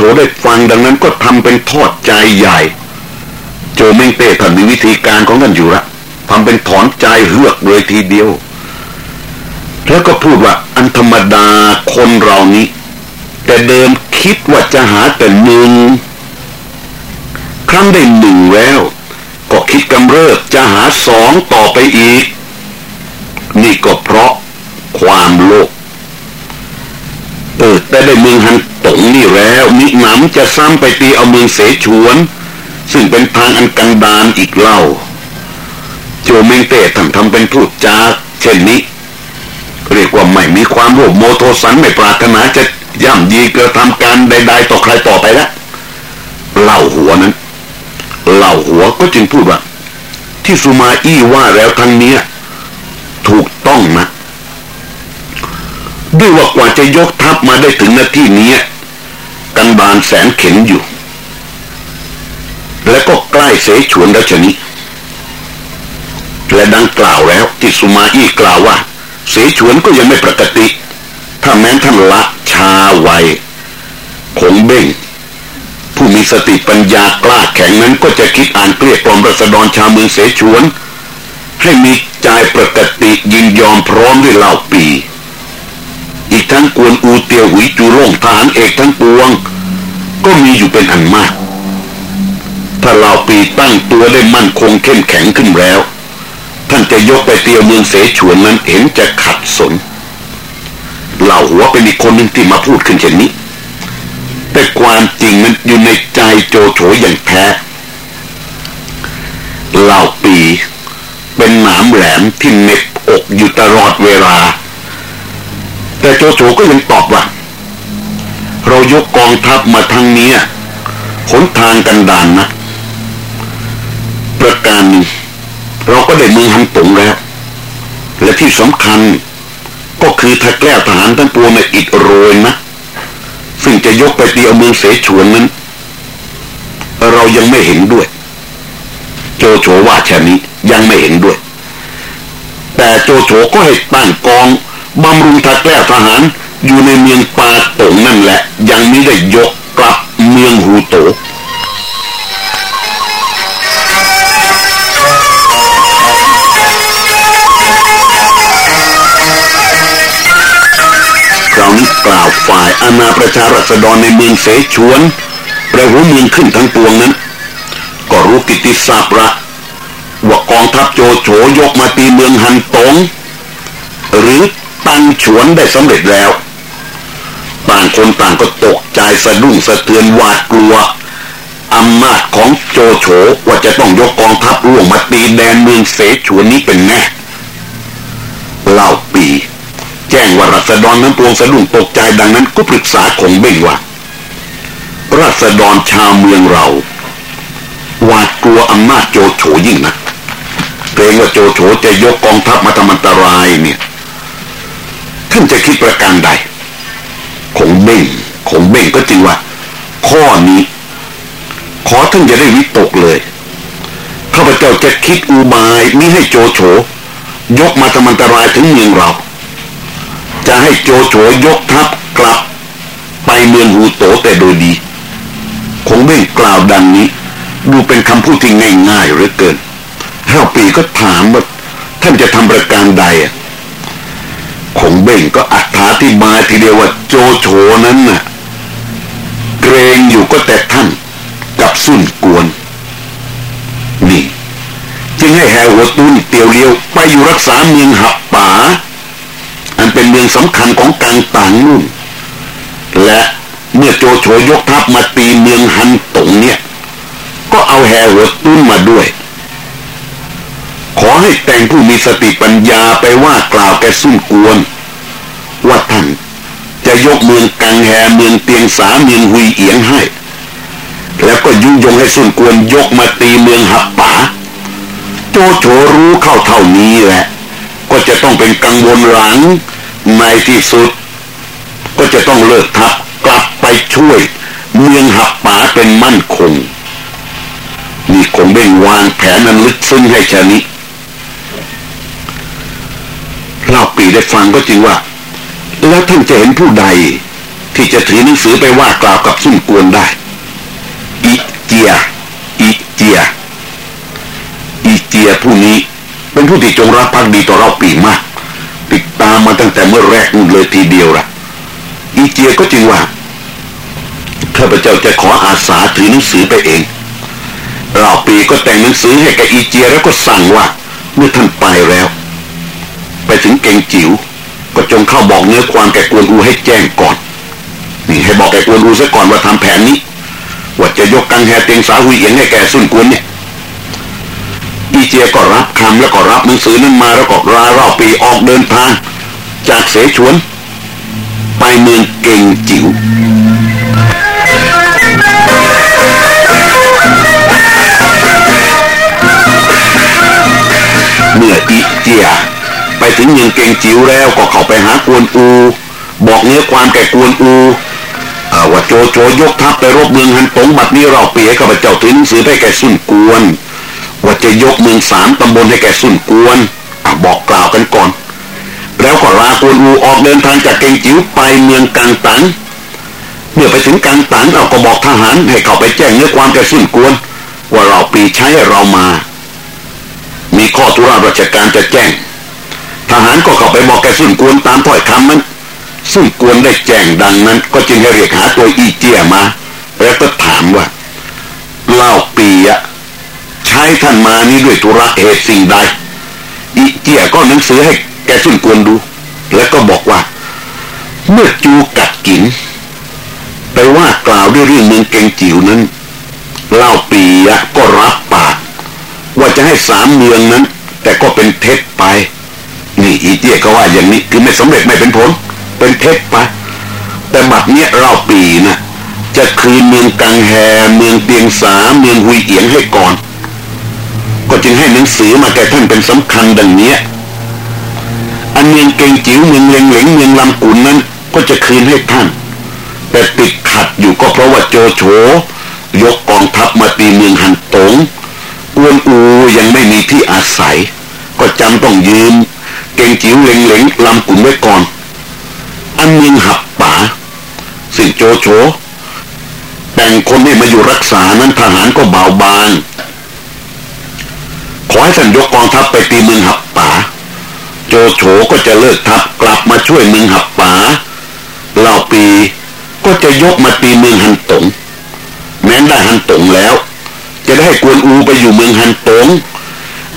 โฉได้ฟังดังนั้นก็ทำเป็นทอดใจใหญ่ โจเมงเต้ท่านมีวิธีการของท่านอยู่ละทำเป็นถอนใจเฮือกเลยทีเดียว แล้วก็พูดว่าอันธรรมดาคนเรานี้ แต่เดิมคิดว่าจะหาแต่หนึ่งครั้งได้หนึ่งแล้ว ก็คิดกำเริบจะหาสองต่อไปอีก นี่ก็เพราะความโลภ เออแต่ได้เมืองฮันตงนี่แล้วมิหนำจะซ้ำไปตีเอาเมืองเสฉวน ซึ่งเป็นทางอันกันดานอีกเล่า โจเมงเต้ทำทำเป็นพูดจาเช่นนี้เรียกว่าไม่มีความโลภโมโทสันไม่ปรารถนาจะย่ำยีกระทำการใด ๆ ต่อใครต่อไปล้วเล่าหัวนั้นเล่าหัวก็จึงพูดว่า ที่สุมาอี้ว่าแล้วทั้งเนี้ย ถูกต้องนะด้วยว่ากว่าจะยก ทัพมาได้ถึงหน้าที่นี้กันบานแสนเข็นอยู่ และก็ใกล้เสฉวนรัชนี้และดังกล่าวแล้วที่สุมาอี้กล่าวว่า เสฉวนก็ยังไม่ปกติ ถ้าแม้นท่านละชาไวคงเบ่ง ผู้มีสติปัญญากล้าแข็งนั้นก็จะคิดอ่านเกลี้ยกล่อมรัษฎรชาวเมืองเสฉวน ให้มีใจปกติยินยอมพร้อมด้วยเหล่าปี ทั้งกวนอูเตียวหุยจูร่งทหารเอกทั้งปวง ก็มีอยู่เป็นอันมาก ถ้าเราปีตั้งตัวได้มั่นคงเข้มแข็งขึ้นแล้ว ท่านจะยกไปเตียวเมืองเสฉวนนั้นเห็นจะขัดสนเหล่าหัวเป็นอีกคนหนึ่งที่มาพูดขึ้นเช่นนี้ แต่ความจริงมันอยู่ในใจโจโฉอย่างแท้เหล่าปีเป็นหนามแหลมที่เน็บอกอยู่ตลอดเวลา แต่โจโฉก็ยังตอบว่า เรายกกองทัพมาทางนี้หนทางกันดานนะ ประการหนึ่งเราก็ได้เมืองฮันตงแล้ว และที่สำคัญก็คือถ้าแก้ทหารทั้งปวงในอิดโรยนะ ซึ่งจะยกไปตีเอาเมืองเสฉวนนั้น เรายังไม่เห็นด้วย โจโฉว่าชนี้ยังไม่เห็นด้วย แต่โจโฉก็ให้ตั้งกอง บำรุงทัดแก้ทหารอยู่ในเมืองปาตงนั่นแหละ ยังไม่ได้ยกกลับเมืองฮูโตคราวนี้กล่าวฝ่ายอาณาประชารัษฎรในเมืองเสฉวนประหัวเมืองขึ้นทั้งปวงนั้น ก็รู้กิติศัพท์ละว่ากองทัพโจโฉยกมาตีเมืองฮันตงหรือ ตังฉวนได้สำเร็จแล้วต่างคนต่างก็ตกใจสะดุ้งสะเทือนหวาดกลัวอำนาจของโจโฉว่าจะต้องยกกองทัพล่วงมาตีแดนเมืองเสฉวนนี้เป็นแน่เล่าปี แจ้งว่ารัษฎรนั้นปวงสะดุ้งตกใจดังนั้นก็ปรึกษาของเบ่งว่ารัษฎรชาวเมืองเราหวาดกลัวอำนาจโจโฉยิ่งนะเกรงว่าโจโฉจะยกกองทัพมาทำอันตรายเนี่ย ท่านจะคิดประการใดคงเบ่งคงเบ่งก็จริงว่า ข้อนี้ ขอท่านจะได้วิตกเลยข้าพเจ้าจะคิดอุบายมิให้โจโฉยกมาทำอันตรายถึงเมืองเรา จะให้โจโฉยกทัพกลับ ไปเมืองฮูโตแต่โดยดี คงเบ่งกล่าวดังนี้ ดูเป็นคำพูดที่ง่ายๆเหลือเกินเท่าปีก็ถามว่าท่านจะทำประการใดอะ คงเบ่งก็อธิบาทีเดียวว่าโจโฉนั้นน่ะ เกรงอยู่ก็แต่ท่านกับสุนกวน นี่ จึงให้แหวหัวตุ้นเตียวเลี้ยวไปอยู่รักษาเมืองหับป่า อันเป็นเมืองสำคัญของกลางต่างนู่น และเมื่อโจโฉยกทัพมาตีเมืองฮันตงเนี่ย ก็เอาแหหัวตุ้นมาด้วย ขอให้แต่งผู้มีสติปัญญาไปว่ากล่าวแกสุนกวน ว่าท่านจะยกเมืองกังแฮเมืองเตียงสาเมืองหุยเอียงให้ แล้วก็ยุยงให้สุนกวนยกมาตีเมืองหับป่าโจโฉรู้เข้าเท่านี้แหละ ก็จะต้องเป็นกังวลหลังในที่สุด ก็จะต้องเลิกทัพกลับไปช่วย เมืองหับป่าเป็นมั่นคงนี่คงเบ่งวางแผนนั้นลึกซึ้งให้ชนิด เล่าปีได้ฟังก็จริงว่า แล้วท่านจะเห็นผู้ใด ที่จะถือหนังสือไปว่ากล่าวกับซุ่มกวนได้อีเจียอีเจียอีเจียผู้นี้เป็นผู้ที่จงรักภักดีต่อเราปีมาก ติดตามมาตั้งแต่เมื่อแรกนู่นเลยทีเดียวละอีเจียก็จึงว่าข้าพเจ้าจะขออาสาถือหนังสือไปเองเราปีก็แต่งหนังสือให้กับอีเจียแล้วก็สั่งว่าเมื่อท่านไปแล้ว ไปถึงเก่งจิ๋วก็จงเข้าบอกเนื้อความแก่กวนอูให้แจ้งก่อน นี่ให้บอกแก่กวนอูซะก่อนว่าทำแผนนี้ ว่าจะยกกังแฮเตียงสาหุยเอียงให้แก่สุนกวนเนี่ยอีเจียก็รับคำแล้วก็รับหนังสือนั้นมาแล้วก็รารอบปีออกเดินทาง จากเสฉวน ไปเมืองเก่งจิ๋วเมื่ออีเจีย ถึงเมืองเก่งจิ๋วแล้วก็เข้าไปหากวนอู บอกเนื้อความแก่กวนอูว่าโจโจยกทัพไปรบเมืองฮันตงบัดนี้เราเปียกับพเจ้าถือหนังสือให้แก่สุนกวน ว่าจะยกเมืองสามตำบลให้แก่สุนกวนอบอกกล่าวกันก่อน แล้วก็ลากวนอูออกเดินทางจากเก่งจิ๋วไปเมืองกังตังเมื่อไปถึงกังตังเราก็บอกทหารให้เข้าไปแจ้งเนื้อความแก่สุนกวน ว่าเราปีใช้เรามา มีข้อธุระราชการจะแจ้ง ทหารก็เข้าไปบอกแกสุนกวนตามถ้อยคำนั้นซึ่งกวนได้แจ้งดังนั้น ก็จึงให้เรียกหาตัวอีเจียมา แล้วก็ถามว่าเล่าปีอะใช้ท่านมานี้ด้วยธุระเหตุสิ่งใดอีเจียก็หนังสือให้แกสุนกวนดู แล้วก็บอกว่า เมื่อจูกัดกินไปว่ากล่าวด้วยเรื่องเมืองเกงจิ๋วนั้นเล่าปีอะก็รับปาก ว่าจะให้สามเมืองนั้น แต่ก็เป็นเท็จไป นี่อีเจียก็ว่าอย่างนี้คือไม่สำเร็จไม่เป็นผล เป็นเท็จไปแต่บัดเนี้ยเราปีนะจะคืนเมืองกังแฮเมืองเตียงสาเมืองหุยเอียงให้ก่อน ก็จึงให้หนังสือมาแก่ท่านเป็นสำคัญดังเนี้ยอันเมืองเกงจิ๋วเมืองเล็งเหลงเมืองลำกุนนั้น ก็จะคืนให้ท่าน แต่ติดขัดอยู่ก็เพราะว่าโจโฉยกกองทัพมาตีเมืองหันตงกวนอูยังไม่มีที่อาศัย ก็จำต้องยืม เกงจิ๋วเล็งเหลงลำกุนไว้ก่อน อันมิงหับป่าสิ่งโจโฉแต่งคนให้มาอยู่รักษานั้นทหารก็เบาบางขอให้ท่านยกกองทัพไปตีเมืองหับป่าโจโฉก็จะเลิกทัพกลับมาช่วยเมืองหับป่าเหล่าปีก็จะยกมาตีเมืองฮันตงแม้นได้ฮันตงแล้ว จะได้กวนอูไปอยู่เมืองฮันตง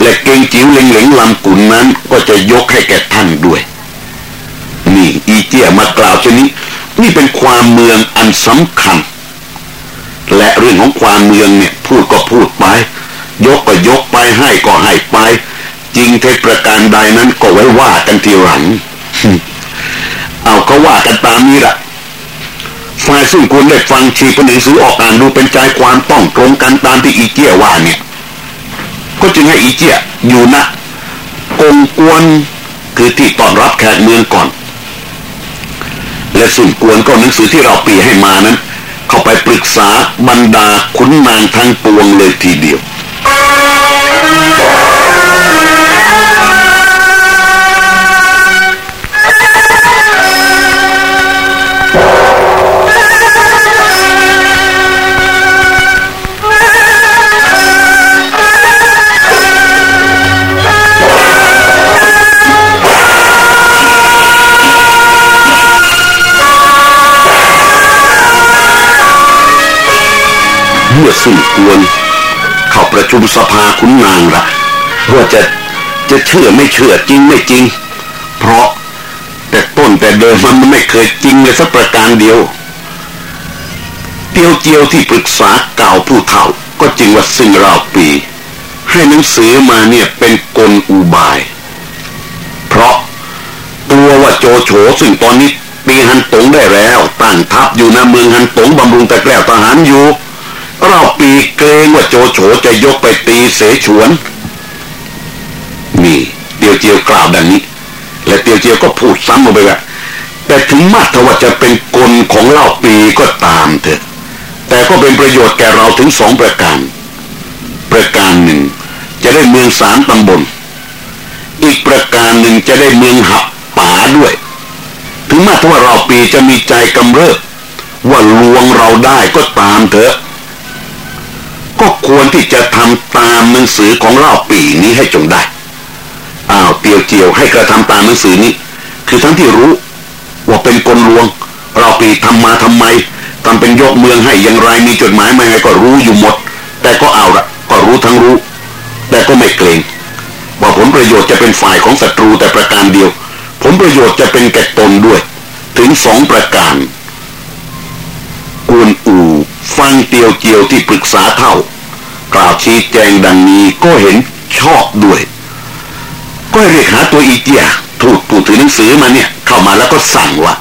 และเกงจิ๋วเล็งเหลงลำกุนนั้นก็จะยกให้แก่ท่านด้วย นี่อีเจียมากล่าวชนี้ นี่เป็นความเมืองอันสำคัญ และเรื่องของความเมืองเนี่ยพูดก็พูดไป ยกก็ยกไปให้ก็ให้ไป จริงเท็จประการใดนั้นก็ไว้ว่ากันทีหลัง เอาก็ว่ากันตามนี้ละฝ่ายซึ่งควรได้ฟังชีพหนังสือออกอ่านดูเป็นใจความต้องตรงกันตามที่อีเจียว่าเนี่ย ก็จึงให้อีเจียอยู่นะกงกวนคือที่ต้อนรับแขกเมืองก่อน และสุ่มกวนก็หนังสือที่เราปีให้มานั้น เข้าไปปรึกษาบรรดาขุนนางทั้งปวงเลยทีเดียว เมื่อสุ่มกวนเข้าประชุมสภาขุนนางละว่าจะจะเชื่อไม่เชื่อจริงไม่จริง เพราะแต่ต้นแต่เดิมมันไม่เคยจริงเลยสักประการเดียวเตียวเจียวที่ปรึกษาเก่าผู้เฒ่า ก็จริงว่าซึ่งเราปี ให้หนังสือมาเนี่ยเป็นกลอุบาย เพราะตัวว่าโจโฉซึ่งตอนนี้ปีฮันตงได้แล้วตั้งทัพอยู่ในเมืองฮันตงบำรุงแต่แกล้วทหารอยู่ เราปีเกรงว่าโจโฉจะยกไปตีเสฉวน นี่เตียวเจียวกล่าวดังนี้ และเตียวเจียวก็พูดซ้ำลงไปว่าแต่ถึงมาถว่าจะเป็นกลของเล่าปีก็ตามเถอะ แต่ก็เป็นประโยชน์แก่เราถึงสองประการ ประการหนึ่ง จะได้เมืองสามตำบล อีกประการหนึ่งจะได้เมืองหับป่าด้วย ถึงมาถว่าเราปีจะมีใจกำเริบว่าลวงเราได้ก็ตามเถอะ ก็ควรที่จะทำตามหนังสือของเล่าปีนี้ให้จงได้อ้าวเตียวเจียวให้กระทำตามหนังสือนี้ คือทั้งที่รู้ว่าเป็นกลลวง เราปีทำมาทำไมทำเป็นยกเมืองให้อย่างไรมีจดหมายมาไงก็รู้อยู่หมด แต่ก็เอาละก็รู้ทั้งรู้ แต่ก็ไม่เกรงว่าผลประโยชน์จะเป็นฝ่ายของศัตรูแต่ประการเดียว ผลประโยชน์จะเป็นแก่ตนด้วย ถึงสองประการกวนอูฟังเตียวเจียวที่ปรึกษาเท่า กล่าวชี้แจงดังนี้ก็เห็นชอบด้วย ก็เรียกหาตัวอีเจียถูกผู้ถือหนังสือมาเนี่ย เข้ามาแล้วก็สั่งว่า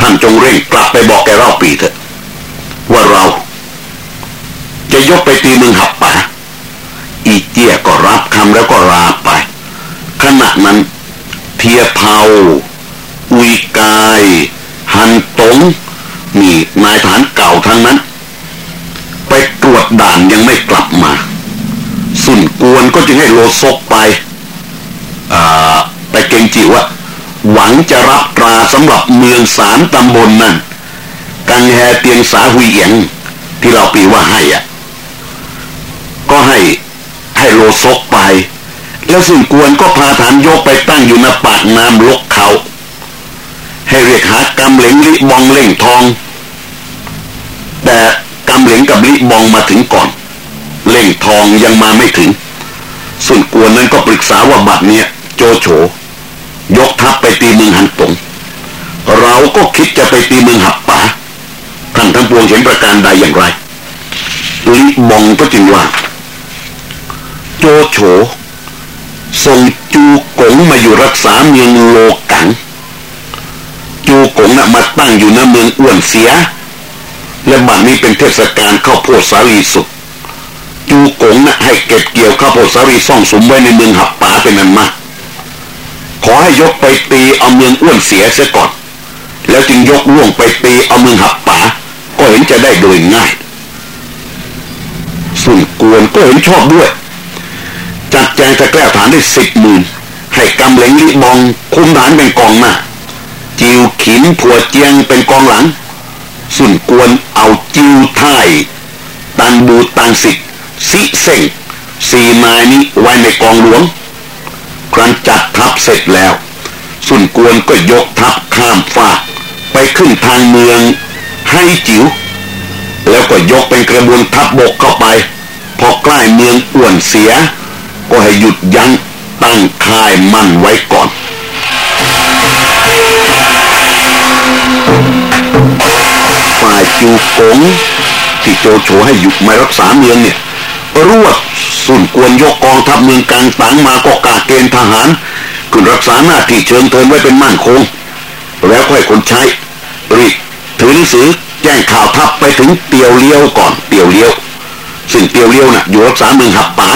ท่านจงเร่งกลับไปบอกแกเราปีเถอะว่าเรา จะยกไปตีเมืองหับป่าอีเจียก็รับคำแล้วก็ลาไป ขณะนั้น เทียเผาอุยกาย หันตงนี่นายฐานเก่าทั้งนั้น ตรวจด่านยังไม่กลับมา สุนกวนก็จึงให้โลซกไปไปเกงจิว่า หวังจะรับตราสำหรับเมืองสารตำบลนั่นกังแฮเตียงสาหุยเอียงที่เราปีว่าให้อะ ก็ให้ให้โลซกไป แล้วสุนกวนก็พาฐานยกไปตั้งอยู่ในปากน้ำลกเขา ให้เรียกหากำเหลงลิบองเล่งทอง แต่ เหลงกับลิบองมาถึงก่อน เล่งทองยังมาไม่ถึง ส่วนกวนนั้นก็ปรึกษาว่าบัดเนี้ยโจโฉยกทัพไปตีเมืองหันตงเราก็คิดจะไปตีเมืองหับป่าท่านทั้งปวงเห็นประการใดอย่างไรลิบองก็จึงว่าโจโฉส่งจูกงมาอยู่รักษาเมืองโลกังจูกงนะ่ะมาตั้งอยู่ในเมืองอ้วนเสีย และบัดนี้เป็นเทศกาลข้าวโพดสาลีสุกจูกงนะ่ะให้เก็บเกี่ยวข้าวโพดสาลีซ่องสมไว้ในเมืองหับป่าเป็นอันมากขอให้ยกไปตีเอาเมืองอ้วนเสียเสียก่อน แล้วจึงยกล่วงไปตีเอาเมืองหับป่าก็เห็นจะได้โดยง่ายสุนกวนก็เห็นชอบด้วย จัดแจงตะแก้ฐานได้สิบหมื่นให้กำเหลงลิบองคุมฐานเป็นกองหน้าจิวขินผัวเจียงเป็นกองหลัง สุนกวนเอาจิวไทยตันบูตังสิทสิเซ็งสี่นายนี้ไว้ในกองหลวง ครั้นจัดทัพเสร็จแล้ว สุนกวนก็ยกทัพข้ามฟากไปขึ้นทางเมืองให้จิ๋วแล้วก็ยกเป็นกระบวนทัพบกเข้าไป พอใกล้เมืองอ้วนเสีย ก็ให้หยุดยั้งตั้งค่ายมั่นไว้ก่อน จูกงที่โจโฉให้หยุดมารักษาเมืองเนี่ยรวสุนกวนยกกองทัพเมืองกลางตังมาก็กาเกณฑ์ทหารขึ้นรักษาหน้าที่เชิญเทินไว้เป็นมั่นคง แล้วค่อยคนใช้รีบถือหนังสือแจ้งข่าวทัพไปถึงเตียวเลี้ยวก่อนเตียวเลี้ยวซึ่งเตียวเลี้ยวน่ะอยู่รักษาเมืองหับป่า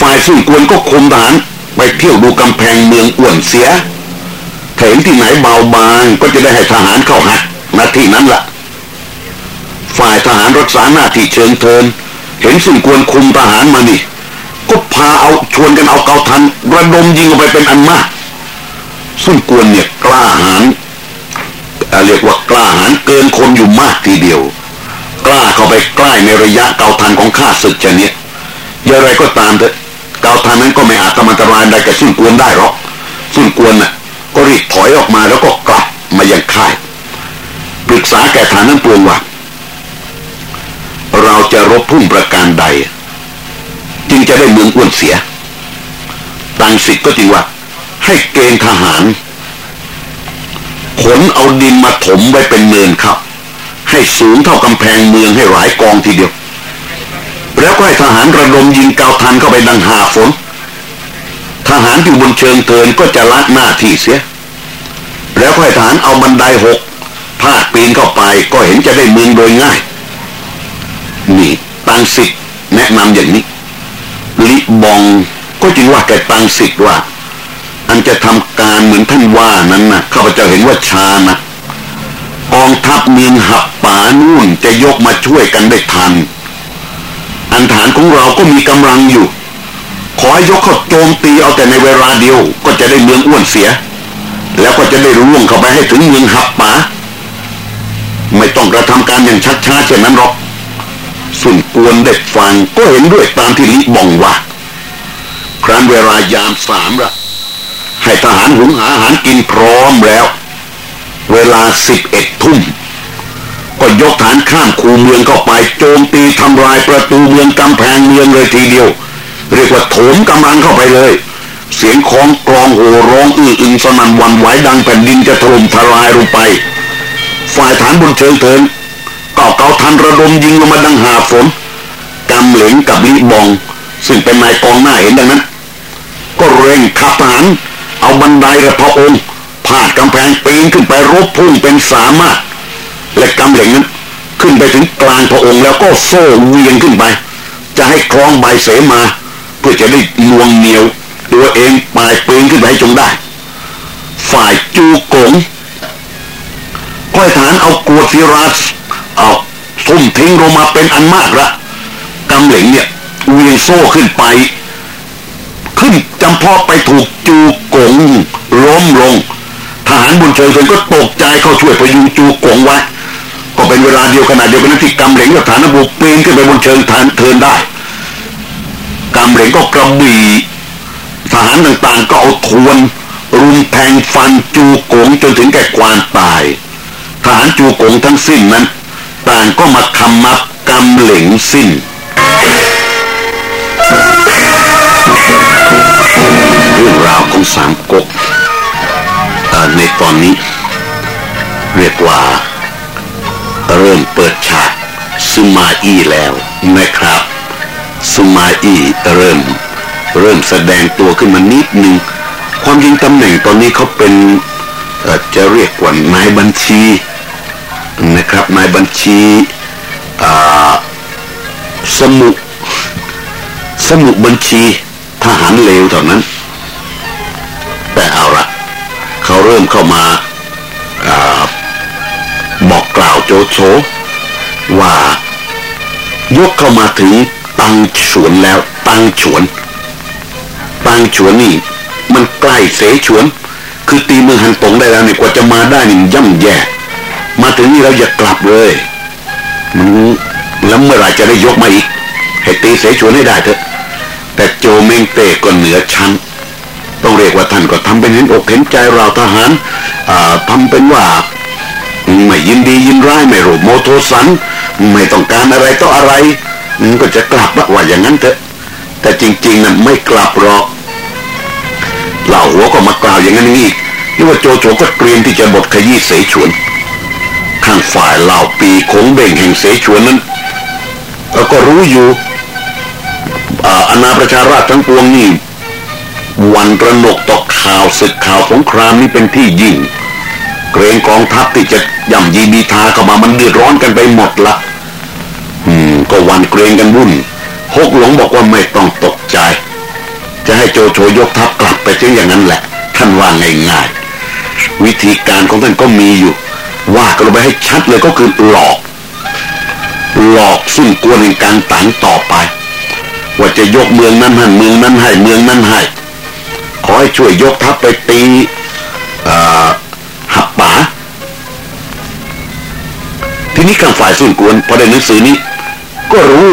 ฝ่ายสุนกวนก็คุมทหารไปเที่ยวดูกำแพงเมืองอ้วนเสียเห็นที่ไหนเบาบางก็จะได้ให้ทหารเข้าหัก หน้าที่นั้นละ่ะ ฝ่ายทหารรักษาหน้าที่เชิงเทิน เห็นสุนกวนคุมทหารมานี่ ก็พาเอาชวนกันเอาเกาทัน ระดมยิงออกไปเป็นอันมากสุนกวนเนี่ยกล้าหาญเรียกว่ากล้าหาญเกินคนอยู่มากทีเดียว กล้าเข้าไปใกล้ในระยะเกาทันของข้าศึกชนิดอย่างไรก็ตามเถอะเกาทันนั้นก็ไม่อาจทำอันตรายใดกับสุนกวนได้หรอกสุนกวนน่ะก็รีบถอยออกมาแล้วก็กลับมายังค่าย ปรึกษาแก่ฐานนั้นปวงว่า เราจะรบพุ่งประการใด จึงจะได้เมืองอ้วนเสียตังสิทธ์ก็จริงว่า ให้เกณฑ์ทหาร ขนเอาดินมาถมไว้เป็นเนินครับ ให้สูงเท่ากำแพงเมืองให้หลายกองทีเดียว แล้วก็ให้ทหารระดมยิงเกาทันเข้าไปดังหาฝนทหารอยู่บนเชิงเทินก็จะละหน้าที่เสีย แล้วค่อยทหารเอาบันไดหก พาดปีนเข้าไปก็เห็นจะได้เมืองโดยง่าย นี่ตังสิทธ์แนะนำอย่างนี้ ลิบองก็จึงว่าแกตังสิทธ์ว่า อันจะทำการเหมือนท่านว่านั้นนะข้าพเจ้าเห็นว่าชานะกองทัพเมืองหับป่านู่นจะยกมาช่วยกันได้ทัน อันฐานของเราก็มีกำลังอยู่ ขอให้ยกเขาโจมตีเอาแต่ในเวลาเดียวก็จะได้เมืองอ้วนเสีย แล้วก็จะได้ร่วงเข้าไปให้ถึงเมืองหับป่า ไม่ต้องกระทำการอย่างชัดช้าเช่นนั้นหรอกสุนกวนได้ฟังก็เห็นด้วยตามที่ลิบองว่า ครั้นเวลายามสามละให้ทหารหุงหาอาหารกินพร้อมแล้ว เวลาสิบเอ็ดทุ่มก็ยกฐานข้ามคูเมืองเข้าไปโจมตีทำลายประตูเมืองกำแพงเมืองเลยทีเดียว เรียกว่าโถมกำลังเข้าไปเลย เสียงของกรองโห่ร้องอื้ออึงสนั่นวันไหวดังแผ่นดินจะถล่มทลายลงไป ฝ่ายฐานบนเชิงเทินก็เกาทันระดมยิงลงมาดังหาฝนกำเหลงกับลิบอง ซึ่งเป็นนายกองหน้าเห็นดังนั้น ก็เร่งขับทหารเอาบันไดระพระองค์ผ่านกำแพงปีนขึ้นไปรบพุ่งเป็นสามารถ และกำเหลงนั้นขึ้นไปถึงกลางพระองค์แล้วก็โซ่เวียงขึ้นไป จะให้คล้องใบเสมา เพื่อจะได้ลวงเหนียว ตัวเองปลายปืนขึ้นไปจงได้ ฝ่ายจูกง อยฐานเอากวดฟิรัสเอาทุ่มทิ้งลงมาเป็นอันมากละกำเหลงเนี่ยเวียงโซ่ขึ้นไป ขึ้นจำเพาะไปถูกจูกงล้มลงทหารบนเชิงเก็ตกใจเข้าช่วยพยุงจูกงไว้ก็เป็นเวลาเดียวขนาดเดียวกันที่กำเหลงกับฐานบุกปีนขึ้นไปบนเชิงฐานเทินได้กำเหลงก็กระบี่ทหารต่างๆก็เอาทวนรุมแทงฟันจูกงจนถึงแก่ความตาย ทหารจูกงทั้งสิ้นนั้น ต่างก็มาคำมับกำเหลงสิ้น เรื่องราวของสามก๊กในตอนนี้ เรียกว่า เริ่มเปิดฉากสุมาอีแล้วนะครับสุมาอีเริ่ม เริ่มแสดงตัวขึ้นมานิดหนึ่งความจริงตำแหน่งตอนนี้เขาเป็นจะเรียกว่านายบัญชี นะครับนายบัญชีสมุสมุบัญชีทหารเลวเท่านั้น แต่เอาละเขาเริ่มเข้ามาอาบอกกล่าวโจโฉว่ายกเข้ามาถึงตังฉวนแล้ว ตังฉวน ตังฉวนนี่ มันใกล้เสฉวน คือตีมือหันตงได้แล้วเนี่ยกว่าจะมาได้นี่ย่ำแย่ มาถึงนี่เราอย่ากลับเลยมันแล้วเมื่อไรจะได้ยกมาอีกให้ตีเสฉวนให้ได้เถอะ แต่โจเมงเตก็เหนือชั้น ต้องเรียกว่าท่านก็ทำเป็นเห็นอกเห็นใจเราทหารทำเป็นว่าไม่ยินดียินร้ายไม่รู้โมโทสัน ไม่ต้องการอะไรต่ออะไรก็จะกลับว่าอย่างนั้นเถอะ แต่จริงๆนั้นไม่กลับหรอกเหล่าหัวก็มากล่าวอย่างนั้นนี่นี่ว่าโจโฉก็เตรียมที่จะบทขยี้เสฉวน ข้งฝ่ายเหล่าปีคงเบ่งแห่งเสฉวนนั้นก็รู้อยู่อาณาประชาราชทั้งปวงนี่วันระหนกต่อข่าวศึกข่าวสงครามนี้เป็นที่ยิ่ง เกรงกองทัพที่จะย่ำยีบีทาเข้ามามันเดือดร้อนกันไปหมดละอืม ก็วันเกรงกันวุ่นฮกหลงบอกว่าไม่ต้องตกใจ จะให้โจโฉยกทัพกลับไปเช่นอย่างนั้นแหละ ท่านว่าง่ายๆวิธีการของท่านก็มีอยู่ ว่ากันลงไปให้ชัดเลยก็คือหลอก หลอกซึ่งกวนในการต่างต่อไป ว่าจะยกเมืองนั้นให้เมืองนั้นให้เมืองนั้นให้ขอให้ช่วยยกทัพไปตีหับป่าทีนี้ข้างฝ่ายสุนกวนพอได้หนังสือนี้ ก็รู้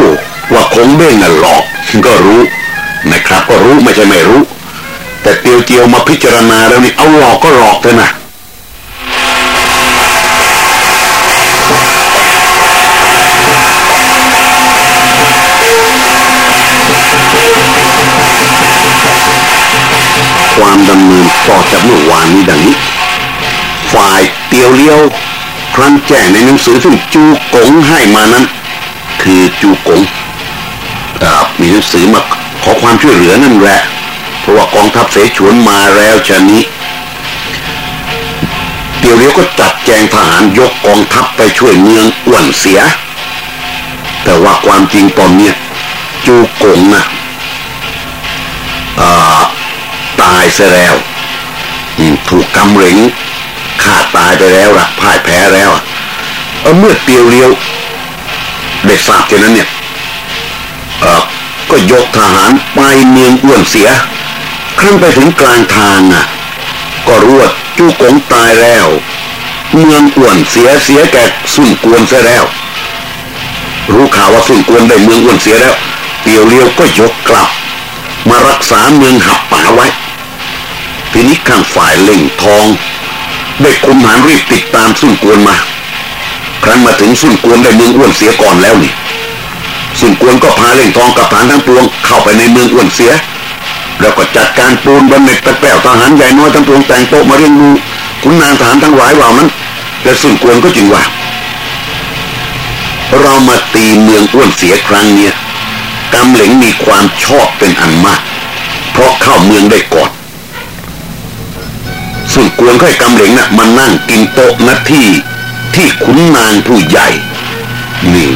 ว่าคงเบ้งน่ะหลอกก็รู้นะครับ ก็รู้ไม่ใช่ไม่รู้ แต่เตียวเจียวมาพิจารณาแล้วนี่เอาหลอกก็หลอกเถอะนะ ต่อจากเมื่อวานนี้ดังนี้ ฝ่ายเตียวเลี้ยวครั้นแจ้งในหนังสือที่จูกงให้มานั้น คือจูกงมีหนังสือมาขอความช่วยเหลือนั่นแหละ เพราะว่ากองทัพเสฉวนมาแล้วชะนี้ เตียวเลี้ยวก็จัดแจงทหารยกกองทัพไปช่วยเมืองอ้วนเสีย แต่ว่าความจริงตอนนี้จูกงนะอ่าตายเสียแล้ว ถูกกำเหลงฆ่าตายไปแล้วล่ะพ่ายแพ้แล้วเออเมื่อเตียวเลี้ยวได้ทราบเช่นนั้นเนี่ยเออก็ยกทหารไปเมืองอ้วนเสีย ครั้งไปถึงกลางทางอะ ก็รว่าจูกงตายแล้ว เมืองอ้วนเสียเสียแก่สุนกวนซะแล้ว รู้ข่าวว่าสุนกวนได้เมืองอ้วนเสียแล้วเตียวเลี้ยวก็ยกกลับ มารักษาเมืองหับป่าไว้ ทีนี้ข้างฝ่ายเล่งทอง ได้คุมหานรีบติดตามสุ่นกวนมา ครั้นมาถึงสุ่นกวนได้เมืองอ้วนเสียก่อนแล้วนี่สุ่นกวนก็พาเล่งทองกับฐานทั้งปวงเข้าไปในเมืองอ้วนเสีย แล้วก็จัดการปูนบำเน็จตะแก้วทหารใหญ่น้อยทั้งปวงแต่งโต๊ะมาเรียงดูขุนนางทหารทั้งหลายเหล่านั้นและสุนกวนก็จึงว่า เรามาตีเมืองอ้วนเสียครั้งเนี้ยกำเหลงมีความชอบเป็นอันมาก เพราะเข้าเมืองได้ก่อน สุนกวนค่อยกำเหลงนะ่ะมานั่งกินโต๊ะนัดที่ที่ขุนนางผู้ใหญ่นี่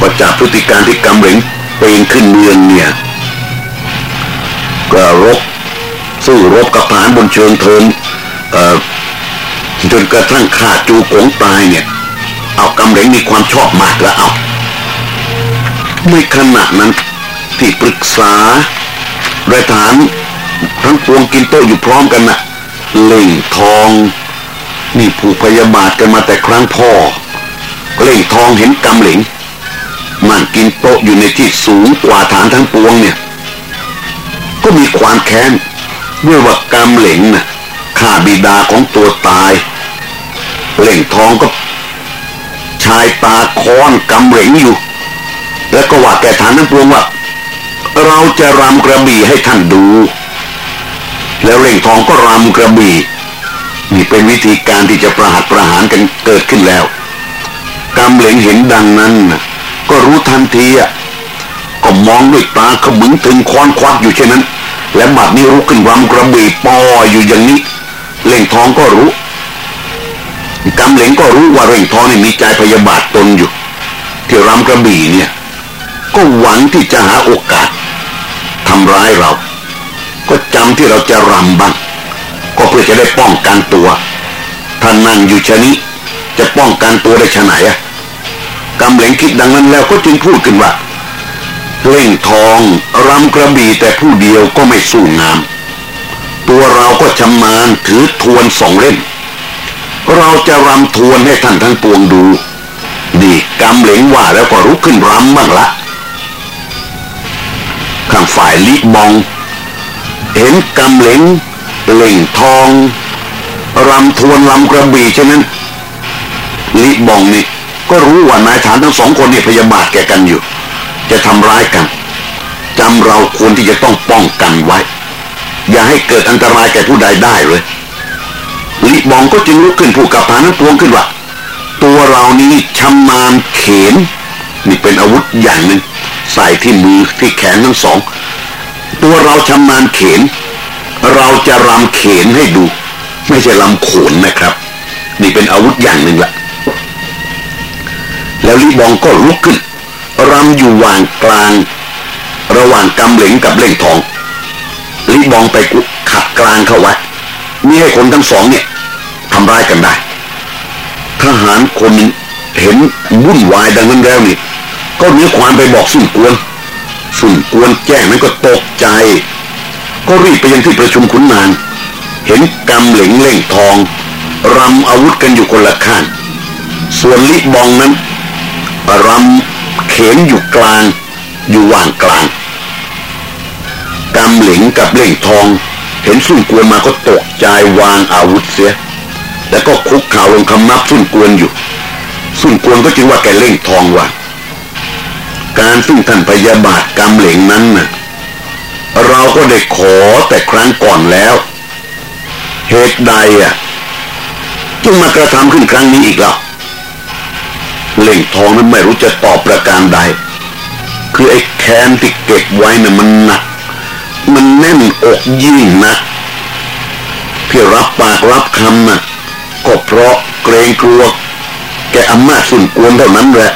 ก็จากพฤติการที่กำเหลงเป็นขึ้นเมืองเนี่ยก็รบสู้รบกับทหารบนเชิงเทินจนกระทั่งขาดจูกงตายเนี่ย เอากำเหลงมีความชอบมากแล้วเอาในขณะนั้นที่ปรึกษาระฐานทั้งปวงกินโต๊ะอยู่พร้อมกันนะ่ะ เล่งทอง นี่ผูกพยาบาทกันมาแต่ครั้งพ่อ เล่งทองเห็นกำเหลงมันกินโต๊ะอยู่ในที่สูงกว่าฐานทั้งปวงเนี่ย ก็มีความแค้นเมื่อว่ากำเหลงนะ่ะฆ่าบิดาของตัวตาย เล่งทองก็ ชายตาค้อนกำเหลงอยู่ แล้วก็ว่าแกฐานทั้งปวงว่าเราจะรำกระบี่ให้ท่านดู แล้วเล่งทองก็รำกระบี่นี่เป็นวิธีการที่จะประหัตประหารกันเกิดขึ้นแล้วกำเหลงเห็นดังนั้นก็รู้ทันทีอะก็มองด้วยตาขมึงถึงค้อนควักอยู่เช่นนั้น และบัดนี้รู้ขึ้นรำกระบี่ปออยู่อย่างนี้เล่งทองก็รู้กำเหลงก็รู้ว่าเร่งทองนี่มีใจพยาบาทตนอยู่ที่รำกระบี่เนี่ย ก็หวังที่จะหาโอกาสทำร้ายเรา ก็จำที่เราจะรำบ้าง ก็เพื่อจะได้ป้องกันตัวถ้านนั่งอยู่ชะนี้จะป้องกันตัวได้ชะไหนอะกำเหลงคิดดังนั้นแล้วก็จึงพูดขึ้นว่าเล่งทองรำกระบี่แต่ผู้เดียวก็ไม่สู้งาม ตัวเราก็ชำนาญถือทวนสองเล่มเราจะรำทวนให้ท่านทั้งปวงดู ดีกำเหลงว่าแล้วก็รุกขึ้นรำบ้างละข้างฝ่ายลิบอง เห็นกำเหลงเล่งทองรำทวนรำกระบี่ฉะนั้นลิบองนี่ก็รู้ว่านายฐานทั้งสองคนนี่พยาบาทแก่กันอยู่ จะทำร้ายกันจำเราควรที่จะต้องป้องกันไว้ อย่าให้เกิดอันตรายแก่ผู้ใดได้เลยลิบองก็จึงลุกขึ้นผูกกับฐานทั้งปวงขึ้นว่าตัวเรานี้ชำนาญเขนนี่เป็นอาวุธอย่างหนึ่งใส่ที่มือที่แขนทั้งสอง ตัวเราชำนาญเขน เราจะรำเขนให้ดู ไม่ใช่ลำโขนนะครับ นี่เป็นอาวุธอย่างหนึ่งละแล้วลิบองก็ลุกขึ้นรำอยู่วางกลาง ระหว่างกำเหลงกับเล่งทองลิบองไปขัดกลางเข้าไว้มีให้คนทั้งสองเนี่ยทำร้ายกันได้ ทหารคนเห็นวุ่นวายดังนั้นแล้วนี่ก็มีความไปบอกสุนกวน สุนกวนแจ้งนั้นก็ตกใจ ก็รีบไปยังที่ประชุมขุนนางเห็นกำเหลงเล่งทองรำอาวุธกันอยู่คนละข้างส่วนลิบองนั้นรำเข็นอยู่กลาง อยู่ว่างกลางกำเหลงกับเล่งทอง เห็นสุนกวนมาก็ตกใจวางอาวุธเสีย แล้วก็คุกข่าวลงคำนับสุนกวนอยู่ สุนกวนก็จึงว่าแกเล่งทองว่า การซึ่งท่านพยาบาทกำเหลงนั้นน่ะเราก็ได้ขอแต่ครั้งก่อนแล้ว เหตุใดอะจึงมากระทำขึ้นครั้งนี้อีกล้วเล่งทองนั้นไม่รู้จะตอบประการใด คือไอ้แค้นที่เก็บไว้น่ะมันหนัก มันแน่นอกยิ่งนะที่รับปากรับคำน่ะก็เพราะเกรงกลัว แกอำนาจสุนกวนเท่านั้นแหละ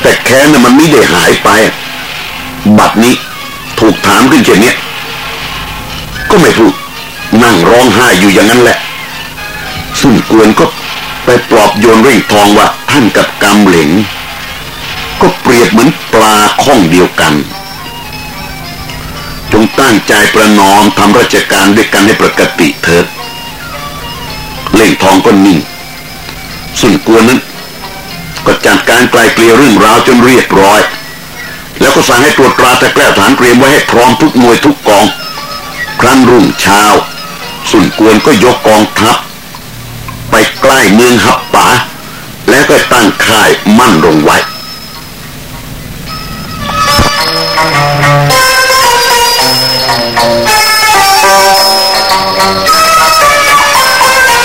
แต่แค้นน่ะมันไม่ได้หายไป บัดนี้ถูกถามขึ้นเช่นนี้ก็ไม่พูดนั่งร้องไห้อยู่อย่างนั้นแหละสุนกวนก็ไปปลอบโยนเร่งทองว่าท่านกับกำเหลงก็เปรียบเหมือนปลาข้องเดียวกัน จงตั้งใจประนอมทำราชการด้วยกันให้ปกติเถิดเล่งทองก็นิ่งสุนกวนนั้น ก็จัดการไกลเกลี่ยเรื่องราวจนเรียบร้อย แล้วก็สั่งให้ตรวจตราตะแกร้ฐานเตรียมไว้ให้พร้อมทุกหน่วยทุกกอง ครั้นรุ่งเช้า สุนกวนก็ยกกองทัพ ไปใกล้เมืองหับป่า แล้วก็ตั้งค่ายมั่นลงไว้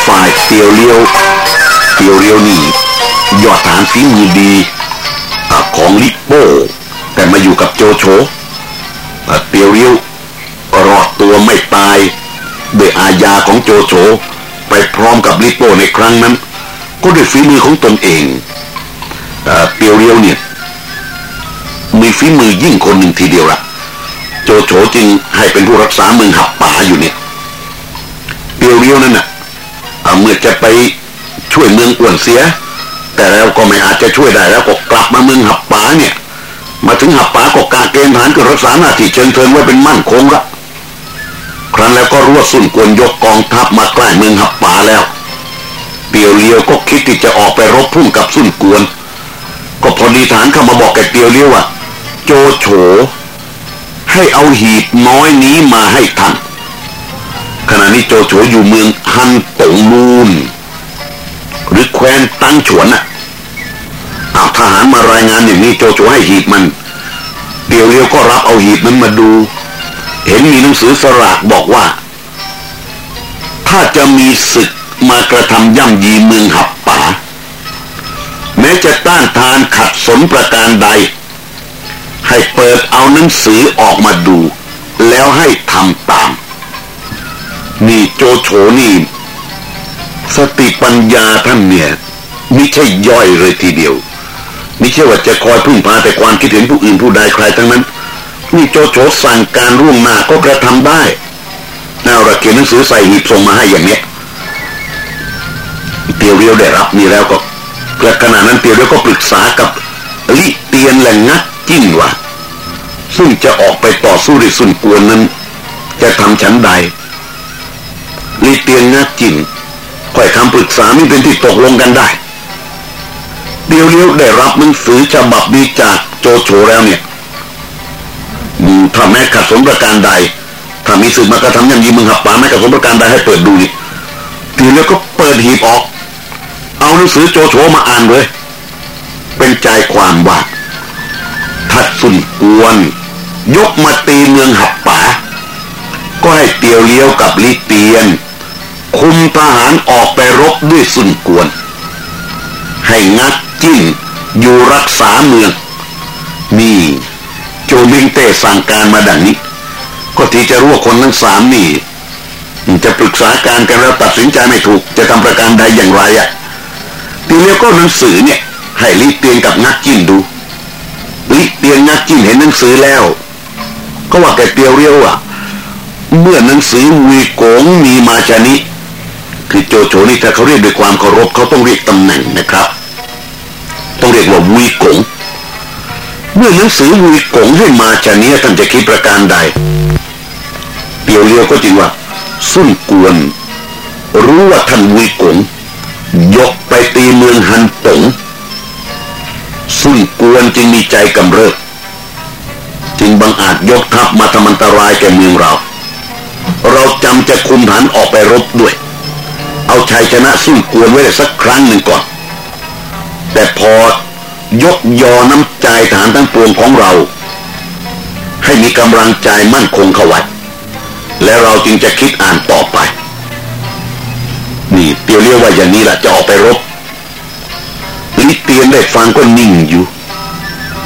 ฝ่ายเตียวเลี้ยวเตียวเลี้ยวนี่ ยอดฐานฝีมือดีของลิปโป้แต่มาอยู่กับโจโฉเตียวเลี้ยวรอดตัวไม่ตายด้วยอาญาของโจโฉไปพร้อมกับลิปโป้ในครั้งนั้น ก็ด้วยฝีมือของตนเองเตียวเลี้ยวเนี่ยมีฝีมือยิ่งคนหนึ่งทีเดียวละโจโฉจึงให้เป็นผู้รักษาเมืองหับป่าอยู่เนี่ยเปียวเรียวนั่นน่ะเมื่อจะไปช่วยเมืองอ้วนเสีย แต่แล้วก็ไม่อาจจะช่วยได้แล้วก็กลับมาเมืองหับป่าเนี่ย มาถึงหับป่าก็กาเกณฑ์ฐานก็รักษาหน้าที่เชิญเทินไว้เป็นมั่นคงละครั้นแล้วก็รู้ว่าสุนกวนยกกองทัพมาใกล้เมืองหับป่าแล้วเปียวเลียวก็คิดที่จะออกไปรบพุ่งกับสุนกวน ก็พอดีฐานเข้ามาบอกแกเปียวเลียวว่าโจโฉให้เอาหีบน้อยนี้มาให้ท่านขณะนี้โจโฉอยู่เมืองฮันตงนูน หรือแคว้นตั้งฉวนน่ะเอาทหารมารายงานอย่างนี้โจโฉให้หีบมัน เดียวเรียวก็รับเอาหีบนั้นมาดู เห็นมีหนังสือสลากบอกว่า ถ้าจะมีศึกมากระทำย่ำยีเมืองหับป่า แม้จะต้านทานขัดสนประการใด ให้เปิดเอาหนังสือออกมาดู แล้วให้ทำตาม นี่โจโฉนี่ สติปัญญาท่านเนี่ยไม่ใช่ย่อยเลยทีเดียวไม่ใช่ว่าจะคอยพึ่งพาแต่ความคิดเห็นผู้อื่นผู้ใดใครทั้งนั้นนี่โจโฉสั่งการร่วงหน้าก็กระทำได้นาระเขียนหนังสือใส่หีบส่งมาให้อย่างเนี้ยเตียวเรียวได้รับนี่แล้วก็กระขณะนั้นเตียวเรียวก็ปรึกษากับลิเตียนแหล่งงัดจิ้นวะซึ่งจะออกไปต่อสู้ในสุนกวนนั้น จะทำฉันใดลีเตียงงัดจิ้น ค่อยคำปรึกษาไม่เป็นที่ตกลงกันได้ เดียวเลี้ยวได้รับหนังสือฉบับนี้จากโจโฉแล้วเนี่ยถ้าแม้ขัดสนประการใดถ้ามีสื่อมากระทำอย่างยีมึงหับป่าแม้ขัดสนประการใดให้เปิดดูนี่เดียวเลี้ยวก็เปิดหีบออก เอาหนังสือโจโฉมาอ่านเลย เป็นใจความว่าทัดสุนกวน ยกมาตีเมืองหับป่าก็ให้เตียวเลี้ยวกับลิเตียน คุมทหารออกไปรบด้วยสุนกวน ให้งัดจิ้นอยู่รักษาเมือง นี่ โจมิงเต้สั่งการมาดังนี้ ก็ที่จะรู้ว่าคนทั้งสามนี่ จะปรึกษาการกันแล้วตัดสินใจไม่ถูก จะทำประการใดอย่างไรอะ่ะตีเลี้ยวก็หนังสือเนี่ย ให้ลิเตียนกับงัดจิ้นดูลิเตียนนักจิ้นเห็นหนังสือแล้ว ก็ว่าแกเตียวเรียวอะ เมื่อหนังสือวีโกงมีมาชนิด คือโจโฉนี่ถ้าเขาเรียกด้วยความเคารพเขาต้องเรียกตำแหน่งนะครับ ต้องเรียกว่าวีกงเมื่อหนังสือวีกงให้มาชนิท่านจะคิดประการใดเตียวเรียวก็จริงว่าสุนกวน รู้ว่าท่านวีกงยกไปตีเมืองฮันตงซึ่งกวนจึงมีใจกำเริบจึงบังอาจยกทัพมาทำอันตรายแก่เมืองเรา เราจำจะคุมฐานออกไปรบด้วย เอาชัยชนะสู้กวนไว้สักครั้งหนึ่งก่อน แต่พอยกยอน้ำใจฐานทั้งปวงของเรา ให้มีกำลังใจมั่นคงเข้าไว้และเราจึงจะคิดอ่านต่อไป นี่เตียวเรียกว่าอย่างนี้แหละจะออกไปรบลิเตียนได้ฟังก็นิ่งอยู่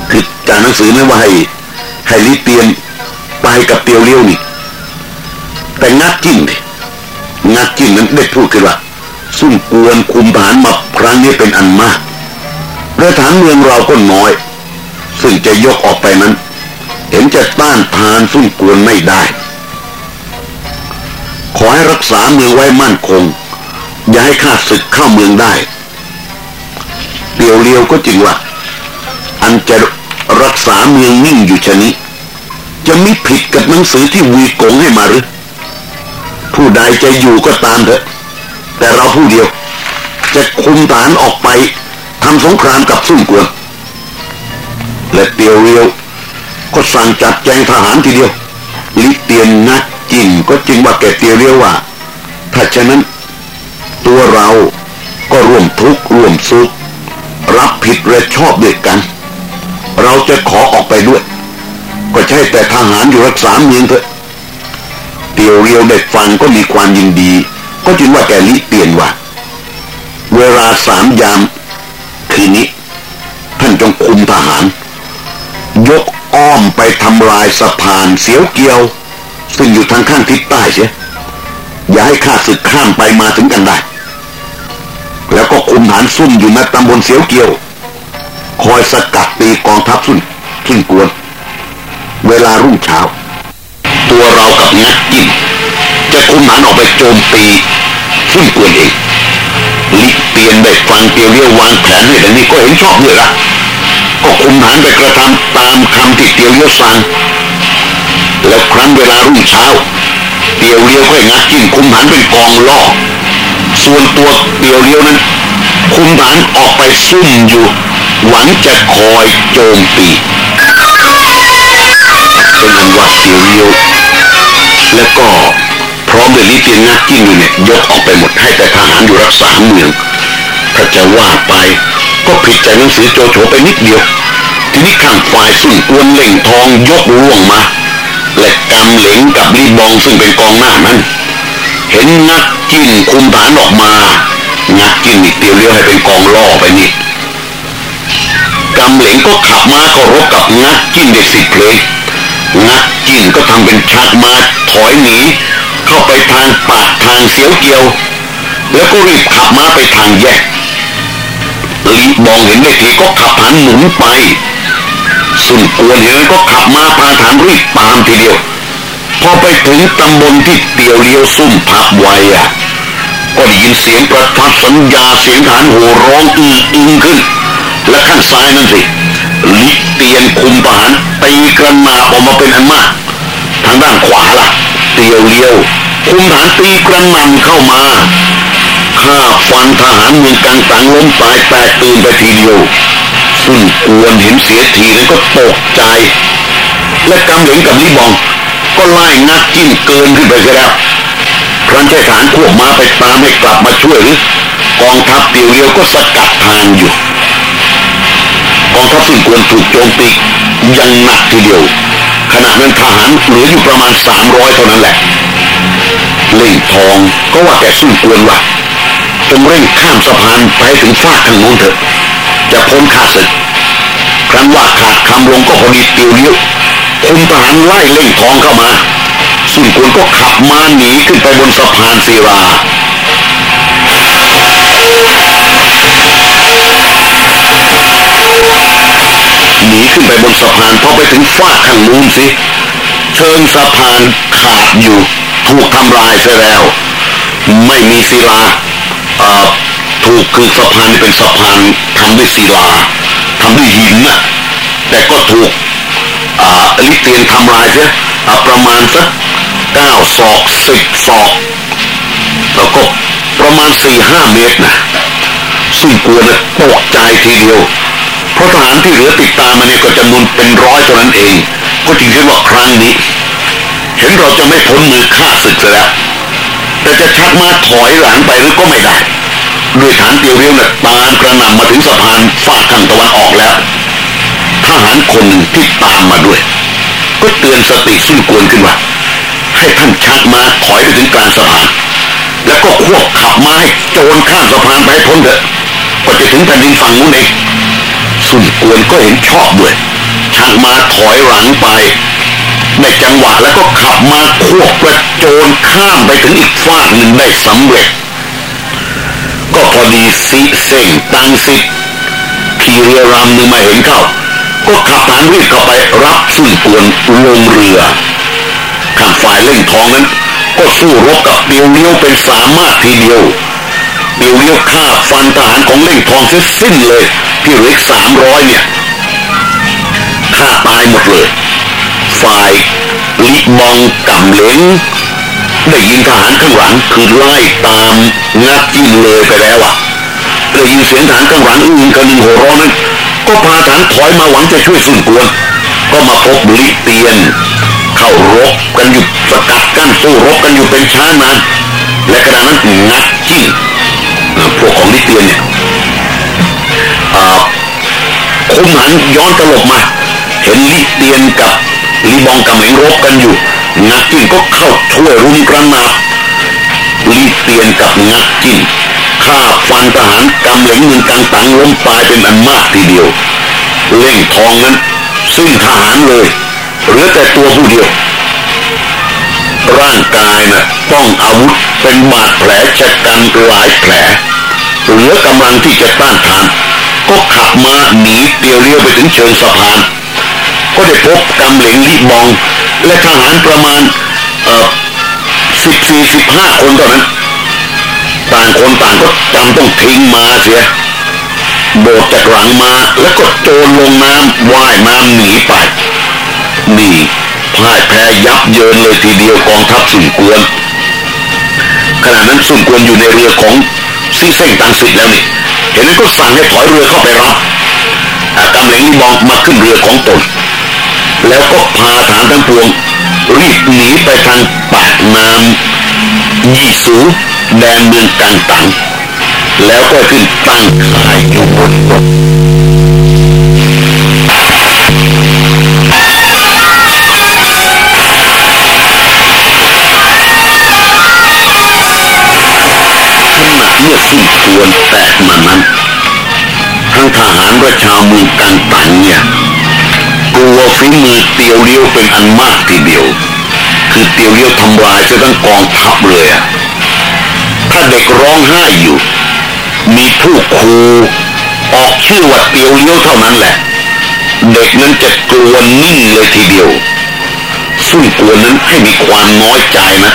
คือจากหนังสือนั้นว่าให้ให้ลิเตียนไปกับเตียวเลี้ยวนี่แต่งัดจิ้นงั ดจิ้นนั้นได้พูดขึ้นว่าสุ่มกวนคุมฐานมาครั้งนี้เป็นอันมากและฐานเมืองเราก็น้อย ซึ่งจะยกออกไปนั้น เห็นจะต้านทานสุ่มกวนไม่ได้ ขอให้รักษาเมืองไว้มั่นคง อย่าให้ข้าศึกเข้าเมืองได้เดียวเรียวก็จริงว่าอันจะรักษาเมืองนิ่งอยู่ชนิดจะไม่ผิดกับหนังสือที่วีกงให้มาหรือ ผู้ใดจะอยู่ก็ตามเถอะ แต่เราผู้เดียว จะคุมฐานออกไปทำสงครามกับซุ่มกวนและเตียวเรียวก็สั่งจัดแจงทหารทีเดียว ลิเตียนนักจินก็จึงว่าแกเตียวเรียวว่า ถ้าฉะนั้น ตัวเราก็ร่วมทุกข์ร่วมสุขรับผิดและชอบด้วยกัน เราจะขอออกไปด้วย ก็ใช่แต่ทหารอยู่รักษาเมืองเถอะ เตียวเรียวได้ฟังก็มีความยินดี ก็จึงว่าแกลิเตียนว่า เวลาสามยาม คืนนี้ ท่านจงคุมทหาร ยกอ้อมไปทำลายสะพานเสียวเกียว ซึ่งอยู่ทางข้างทิศใต้เสียอย่าให้ข้าศึกข้ามไปมาถึงกันได้ แล้วก็คุมฐานซุ่มอยู่ในตำบลเสียวเกียว คอยสกัดตีกองทัพซุ่นขึ้นกวน เวลารุ่งเช้า ตัวเรากับงัดกินจะคุมฐานออกไปโจมตีซุ่นกวนเองลิเตียนได้ฟังเตียวเรียววางแผนให้แต่นี้ก็เห็นชอบด้วยละก็คุมฐานไปกระทำตามคำที่เตียวเรียวสั่งแล้วครั้นเวลารุ่งเช้าเตียวเรียวก็งัดกินคุมฐานเป็นกองล่อส่วนตัวเตียวเรียวนั้น คุมฐานออกไปซุ่มอยู่ หวังจะคอยโจมตีเป็นอันว่าเตียวเรียว แล้วก็พร้อมด้วยลิเตียนงัดกิ้งอยู่เนี่ยยกออกไปหมดให้แต่ทหารอยู่รักษาเมืองถ้าจะว่าไปก็ผิดใจหนังสือโจโฉไปนิดเดียว ทีนี้ข้างฝ่ายสุ่นกวนเล่งทองยกร่วงมา และกำเหลงกับลีบองซึ่งเป็นกองหน้านั้นเห็นงัดกิ้งคุมฐานออกมางัดกิ้งนี่เตียวเลี้ยวให้เป็นกองล่อไปนี่กำเหลงก็ขับมาเคารพกับงัดกิ้งเด็กสิบเพลง งัดกิ้งก็ทำเป็นชักมาถอยหนี เข้าไปทางปากทางเสียวเกียว แล้วก็รีบขับม้าไปทางแยกลีบองเห็นได้ทีก็ขับฐานหมุนไป สุนกวนเห็นนั้นก็ขับมาพาฐานรีบตามทีเดียว พอไปถึงตำบลที่เตียวเลี้ยวซุ่มพักไว้อะก็ได้ยินเสียงประทัดสัญญาเสียงฐานโห่ร้องอืออึงขึ้น และข้างซ้ายนั่นสิ ลิเตียนคุมทหารตีกระนาออกมาเป็นอันมาก ทางด้านขวาล่ะเตียวเลี้ยวคุมทหารตีกระนำเข้ามาฆ่าฟันทหารเมืองกังตังล้มตายแตกตื่นไปทีเดียวซึ่งกวนเห็นเสียทีนั้นก็ตกใจ และกำเหลงกับลิบอง ก็ไล่งัดจิ้มเกินขึ้นไปเสียแล้วครั้นใช้ฐานพวกมาไปตามให้กลับมาช่วยหรือกองทัพเตียวเรียวก็สกัดทางอยู่ องทัพซึ่งกวนถูกโจมตีอยังหนักทีเดียว ขณะนั้นทหารเหลืออยู่ประมาณสามร้อยเท่านั้นแหละเล่งทองก็ว่าแกสู้กวนว่าจงเร่งข้ามสะพานไปถึงฟากทางโน้นเถอะ จะพ้นข้าศึกครั้นว่าขาดคำลงก็พอดีติวเลี้ยวคุมทหารไล่เล่งทองเข้ามา สุนกวนก็ขับม้าหนีขึ้นไปบนสะพานศิรา หนีขึ้นไปบนสะพานพอไปถึงฟากทางนู้นสิเชิงสะพานขาดอยู่ ถูกทำลายเสียแล้ว ไม่มีศิลาถูกคือสะพานเป็นสะพานทำด้วยศิลาทำด้วยหินนะแต่ก็ถูกลิเตียนทำลายเสียประมาณสักเก้าศอกสิบศอกแล้วก็ประมาณสี่ห้าเมตรนะซึ่งกลัวนะตกใจทีเดียว เพราะทหารที่เหลือติดตามมาเนี่ยก็จำนวนเป็นร้อยเท่านั้นเอง ก็จึงคิดว่าครั้งนี้ เห็นเราจะไม่พ้นมือฆ่าศึกแล้ว แต่จะชักมาถอยหลังไปหรือก็ไม่ได้ ด้วยฐานเตียวเรียวเนี่ยตามกระหน่ำมาถึงสะพานฝากทางตะวันออกแล้วทหารคนหนึ่งที่ตามมาด้วย ก็เตือนสติสุนกวนขึ้นว่าให้ท่านชักมาถอยไปถึงกลางสะพานแล้วก็ควบขับไม้โจรข้ามสะพานไปพ้นเถอะก็จะถึงแผ่นดินฝั่งนู้นเอง สุนกวนก็เห็นชอบด้วยชักมาถอยหลังไปในจังหวะแล้วก็ขับมาควบกระโจนข้ามไปถึงอีกฟากหนึ่งได้สำเร็จ ก็พอดีสิเส่งตังสิพีเรือรำหนึ่งมาเห็นเข้าก็ขับฐานรีบเข้าไปรับสุนกวนลงเรือข้างฝ่ายเล่งทองนั้น ก็สู้รบกับเดียวเลี้ยวเป็นสามารถทีเดียวเดียวเลี้ยวฆ่าฟันทหารของเล่งทองเสียสิ้นเลย ที่เหลืออีกสามร้อยเนี่ยฆ่าตายหมดเลย ฝ่ายลิบองกำเหลงได้ยินทหารข้างหลังคือไล่ตามงัดจิ้นเลยไปแล้วอะได้ยินเสียงฐานข้างหลังอื่นกันหนึ่งโหร้องนั้นก็พาฐานถอยมาหวังจะช่วยสุนกวนก็มาพบลิเตียน เข้ารบกันอยู่สกัดกั้นสู้รบกันอยู่เป็นช้านานและขณะนั้นงัดจิ้นพวกของลิเตียนเนี่ย คุมหันย้อนตลบมา เห็นลิเตียนกับลีบองกำเหลงรบกันอยู่ งัดจิ้นก็เข้าช่วยรุมกระนาบลิเตียนกับงัดจิ้นฆ่าฟันทหารกำเหลงเมืองกังตังล้มตายเป็นอันมากทีเดียว เล่งทองนั้นสิ้นทหารเลยเหลือแต่ตัวผู้เดียว ร่างกายนะ่ะต้องอาวุธเป็นบาดแผลชะกันหลายแผลเหลือกำลังที่จะต้านทาน ก็ขับมาหนีเตียวเลี้ยวไปถึงเชิงสะพาน ก็ได้พบกำเหลงลิบอง และทหารประมาณเอ่อสิบสี่สิบห้าคนเท่านั้น ต่างคนต่างก็จำต้องทิ้งมาเสียโดดจากหลังมาแล้วก็โจรลงน้ำว่ายน้ำหนีไป นี่พ่ายแพ้ยับเยินเลยทีเดียวกองทัพสุนกวนขณะนั้นสุนกวนอยู่ในเรือของซีเซ่งตังสิทธิ์แล้วนี่ เห็นนั้นก็สั่งให้ถอยเรือเข้าไปรับอากำเหลงมองมาขึ้นเรือของตน แล้วก็พาฐานทั้งปวง รีบหนีไปทางปากน้ำยี่สูแดนเมืองกังตัง แล้วก็ขึ้นตั้งขายอยู่บนบก เมื่อสิ้นควรแตกมานั้นทั้งทหารและชาวเมืองกังตังเนี่ยกลัวฝีมือเตียวเลี้ยวเป็นอันมากทีเดียว คือเตียวเลี้ยวทำลายจะทั้งกองทัพเลยอะถ้าเด็กร้องไห้อยู่ มีผู้ครูออกชื่อว่าเตียวเลี้ยวเท่านั้นแหละ เด็กนั้นจะกลัวนิ่งเลยทีเดียว ซึ่งกลัวนั้นให้มีความน้อยใจนะ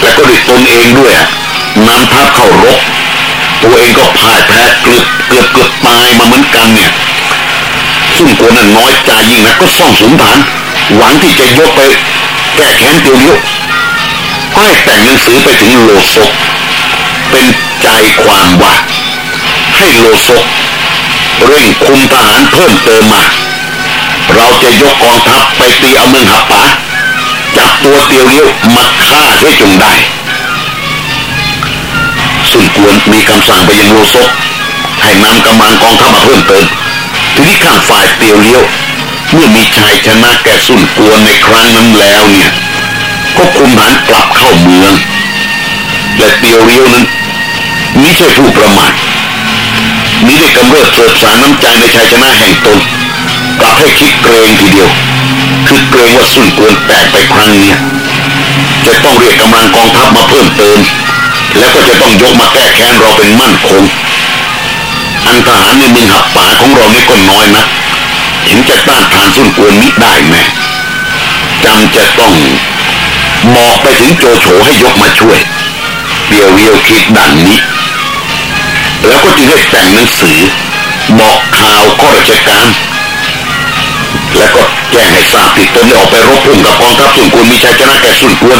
และก็ด้วยตนเองด้วยนำทัพเข้ารบ ตัวเองก็พ่ายแพ้เกือบเกือบเกือบตายมาเหมือนกันเนี่ย ซึ่งกลัวนั้นน้อยใจยิ่งนะก็ส่องสุนฐาน หวังที่จะยกไปแก้แค้นเตียวเลี้ยวก็ให้แต่งหนังสือไปถึงโลซกเป็นใจความว่าให้โลซกเร่งคุมทหารเพิ่มเติมมา เราจะยกกองทัพไปตีเอาเมืองหับปะจับตัวเตียวเลี้ยวมาฆ่าให้จงได้ สุนกวนมีคำสั่งไปยังโลซกให้นำกำลังกองทัพมาเพิ่มเติมทีนี้ข้างฝ่ายเตียวเลี้ยว เมื่อมีชัยชนะแก่สุนกวนในครั้งนั้นแล้วเนี่ยก็คุมฐานกลับเข้าเมือง และเตียวเลี้ยวนั้นมิใช่ผู้ประมาทมิได้กำเริบเสริมสารน้ำใจในชัยชนะแห่งตนกลับให้คิดเกรงทีเดียว คือเกรงว่าสุนกวนแตกไปครั้งนี้จะต้องเรียกกำลังกองทัพมาเพิ่มเติม แล้วก็จะต้องยกมาแก้แค้นเราเป็นมั่นคง อันทหารในเมืองหับป่าของเรานี่ก็น้อยนะเห็นจะต้านทานสุนกวนนี้ได้แม่จำจะต้องบอกไปถึงโจโฉให้ยกมาช่วยเดียวเดียวคิดดังนี้ แล้วก็จึงได้แต่งหนังสือ บอกข่าวข้อราชการ แล้วก็แจ้งให้ทราบติดตนได้ออกไปรบพุ่งกับกองทัพสุนกวนมีชัยชนะแก่สุนกวน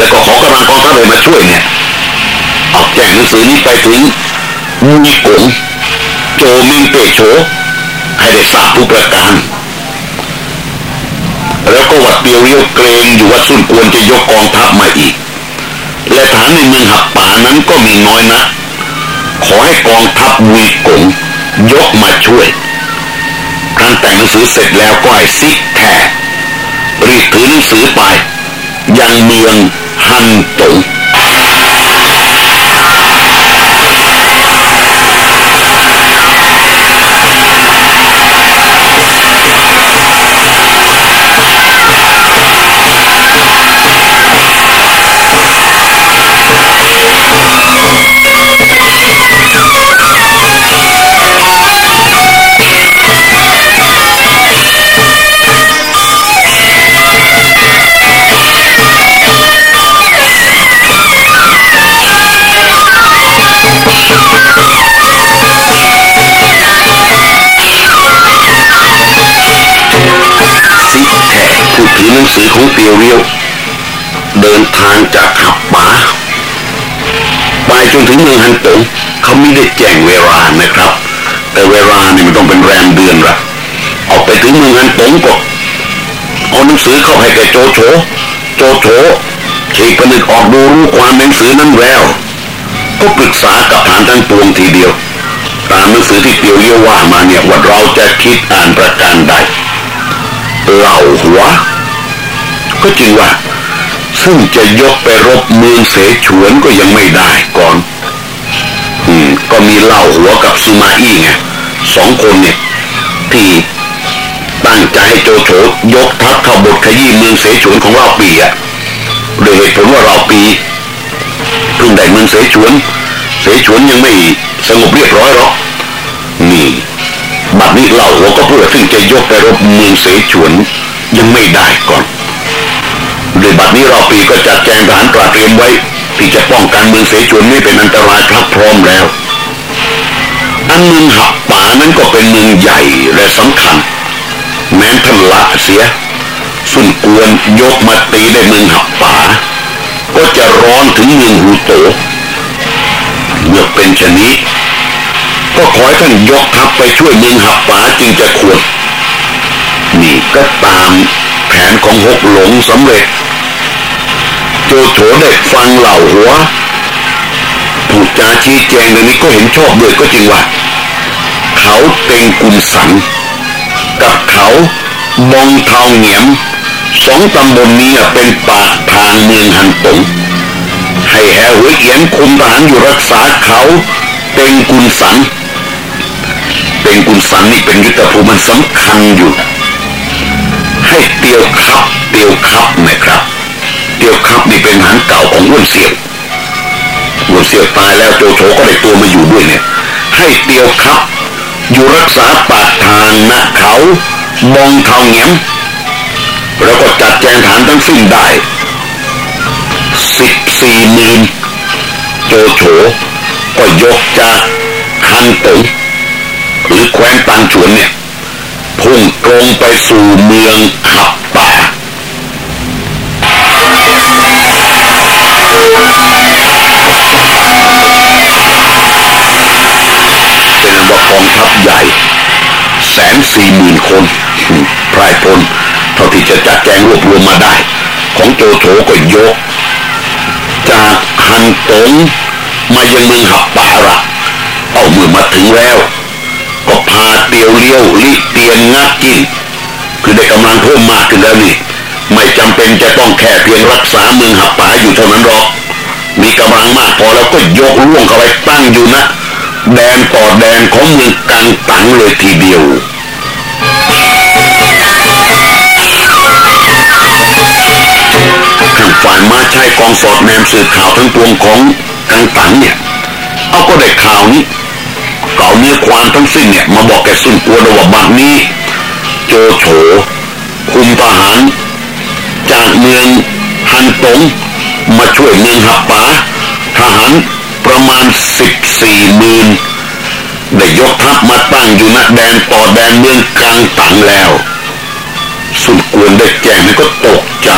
แล้วก็ขอกำลังกองทัพเลยมาช่วยเนี่ยเอาแจ้งหนังสือนี้ไปถึงมีกงโจมิงเปโฉให้ได้ทราบทุกประการแล้วก็วัดเดียวเรียวเกรงอยู่ว่าสุนกวนจะยกกองทัพมาอีก และฐานในเมืองหับป่านั้นก็มีน้อยนะขอให้กองทัพวีกงยกมาช่วยการแต่งหนังสือเสร็จแล้วก็ให้ซิกแทรีบถือหนังสือไปยังเมือง ฮั ถือหนังสือของเตียวเรียว เดินทางจากขับป่าไปจนถึงเมืองฮันตงเขาไม่ได้แจ้งเวลานะครับ แต่เวลานี่มันต้องเป็นแรมเดือนละออกไปถึงเมืองฮันตงก็เอาหนังสือเข้าให้แกโจโฉโจโฉฉีกผนึกออกดูรู้ความหนังสือนั้นแล้ว ก็ปรึกษากับฐานทั้งปวงทีเดียวตามหนังสือที่เตียวเยี่ยวว่ามาเนี่ยว่าเราจะคิดอ่านประการใดเหล่าหัว ก็จริงว่า ซึ่งจะยกไปรบเมืองเสฉวนก็ยังไม่ได้ก่อน อืม ก็มีเล่าหัวกับซูมาอี้ไงสองคนเนี่ยที่ตั้งใจให้โจโฉยกทัพเข้าบทขยี้เมืองเสฉวนของเราปีอะโดยเหตุผลว่าเราปีเพิ่งได้เมืองเสฉวน เสฉวนยังไม่สงบเรียบร้อยหรอกนี่บัดนี้เล่าหัวก็เพื่อซึ่งจะยกไปรบเมืองเสฉวนยังไม่ได้ก่อน โดยบัดนี้เราปีก็จัดแจงทหารตราเตรียมไว้ ที่จะป้องกันเมืองเสฉวนไม่เป็นอันตรายพรับพร้อมแล้ว อันเมืองหับป่านั้นก็เป็นเมืองใหญ่และสำคัญ แม้ท่านละเสีย สุนกวนยกมาตีในเมืองหับป่า ก็จะร้อนถึงเมืองฮูโตเมื่อเป็นชนี้ ก็ขอให้ท่านยกทัพไปช่วยเมืองหับป่าจึงจะควรนี่ก็ตามแผนของหกหลงสำเร็จ โจโฉได้ฟังเหล่าหัวพูดจาชี้แจงในนี้ก็เห็นชอบด้วยก็จริงว่า เขาเต็งกุมสัน กับเขามองเทาเหงียมสองตำบลนี้เป็นปากทางเมืองฮันตงให้แฮหัวเอียนคุมทหารอยู่รักษาเขาเต็งกุนสันเต็งกุนสันนี่เป็นยุทธภูมิมันสำคัญอยู่ ให้เตียวคับเตียวคับนะครับ เตียวคับนี่เป็นหารเก่าของอ้วนเสียวอ้วนเสียวตายแล้วโจโฉก็ได้ตัวมาอยู่ด้วยเนี่ยให้เตียวคับอยู่รักษาปากทางนะเขามองเทาเงียมแล้วก็จัดแจงฐานทั้งสิ้นได้สิบสี่หมื่นโจโฉก็ยกจากฮันตงหรือแคว้นตังฉวนเนี่ยพุ่งตรงไปสู่เมืองขับป่า ทัพใหญ่แสนสี่หมื่นคนพรายพลเท่าที่จะจัดแจงรวบรวมมาได้ ของโจโฉก็ยก จากฮันตงมายังเมืองหับป่าละเอาเมื่อมาถึงแล้ว ก็พาเตียวเลี้ยวลิเตียนงักกินคือได้กำลังเพิ่มมากขึ้นแล้วนี่ ไม่จำเป็นจะต้องแค่เพียงรักษาเมืองหับป่าอยู่เท่านั้นหรอก มีกำลังมากพอแล้วก็ยกล่วงเข้าไปตั้งอยู่นะ แดนต่อแดนของเมืองกังตังเลยทีเดียวข้างฝ่ายมาใช้กองสอดแนมสื่อข่าวทั้งปวงของกังตังเนี่ย เอาก็ได้ข่าวนี้เก่าเนื้อความทั้งสิ้นเนี่ยมาบอกแกสุนกวนว่าบัดนี้ โจโฉคุมทหาร จากเมืองฮันตงมาช่วยเมืองหับปาทหาร ประมาณสิบสี่หมื่นได้ยกทัพมาตั้งอยู่ณแดนต่อแดนเมืองกลางตังแล้วสุนกวนได้แจ้งก็ตกใจ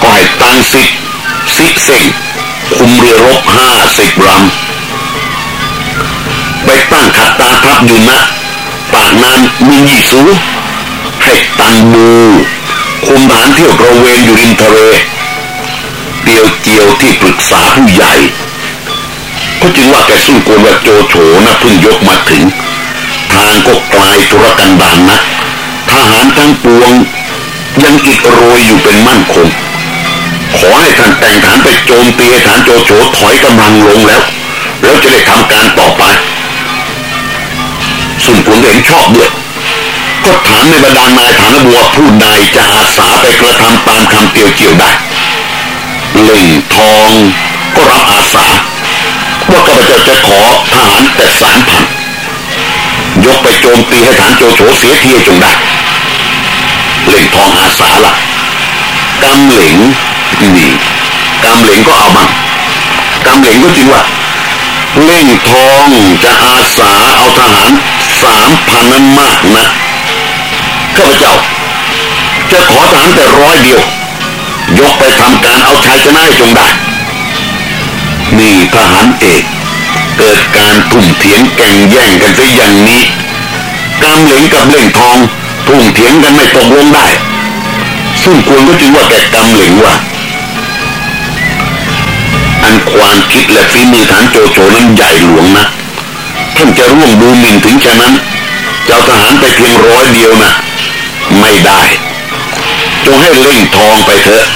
ก็ให้ตังสิทธิ์สิเซ็งคุมเรือรบห้าสิบลำไปตั้งขัดตาทัพอยู่ณปากน้ำมิยี่สูให้ตังบูคุมฐานเที่ยวตระเวนอยู่ริมทะเลเตียวเจียวที่ปรึกษาผู้ใหญ่ ก็จึงว่าแกสู้กนว่าโจโฉนะเพิ่งยกมาถึง ทางก็ไกลธุรกันดารนะทหารทั้งปวง ยังอิดโรยอยู่เป็นมั่นคง ขอให้ท่านแต่งฐานไปโจมตีให้ฐานโจโฉถอยกำลังลงแล้ว แล้วจะได้ทำการต่อไปสุนกวนเห็นชอบด้วยก็ถามในบรรดานายฐานบัวผู้ใดจะอาสาไปกระทำตามคำเตียวเจียวได้เล่งทองก็รับอาสา ว่าข้าพเจ้าจะขอทหารแต่สามพันยกไปโจมตีให้ฐานโจโฉเสียทีจงได้เล่งทองอาสาละกำเหลงนี่กำเหลงก็เอาบ้างกำเหลงก็จริงว่าเล่งทองจะอาสาเอาทหารสามพันนั้นมากนะข้าพเจ้า จะขอทหารแต่ร้อยเดียว ยกไปทำการเอาชัยชนะให้จงได้ นี่ทหารเอก เกิดการทุ่มเถียงแก่งแย่งกันซะอย่างนี้กำเหลงกับเล่งทองทุ่มเถียงกันไม่ตกลงได้ ซึ่งควรก็จึงว่าแกกำเหลงว่า อันความคิดและฝีมือฐานโจโฉนั้นใหญ่หลวงนะท่านจะร่วงดูหมิ่นถึงฉะนั้นเจ้าทหารไปเพียงร้อยเดียวนะไม่ได้จงให้เล่งทองไปเถอะ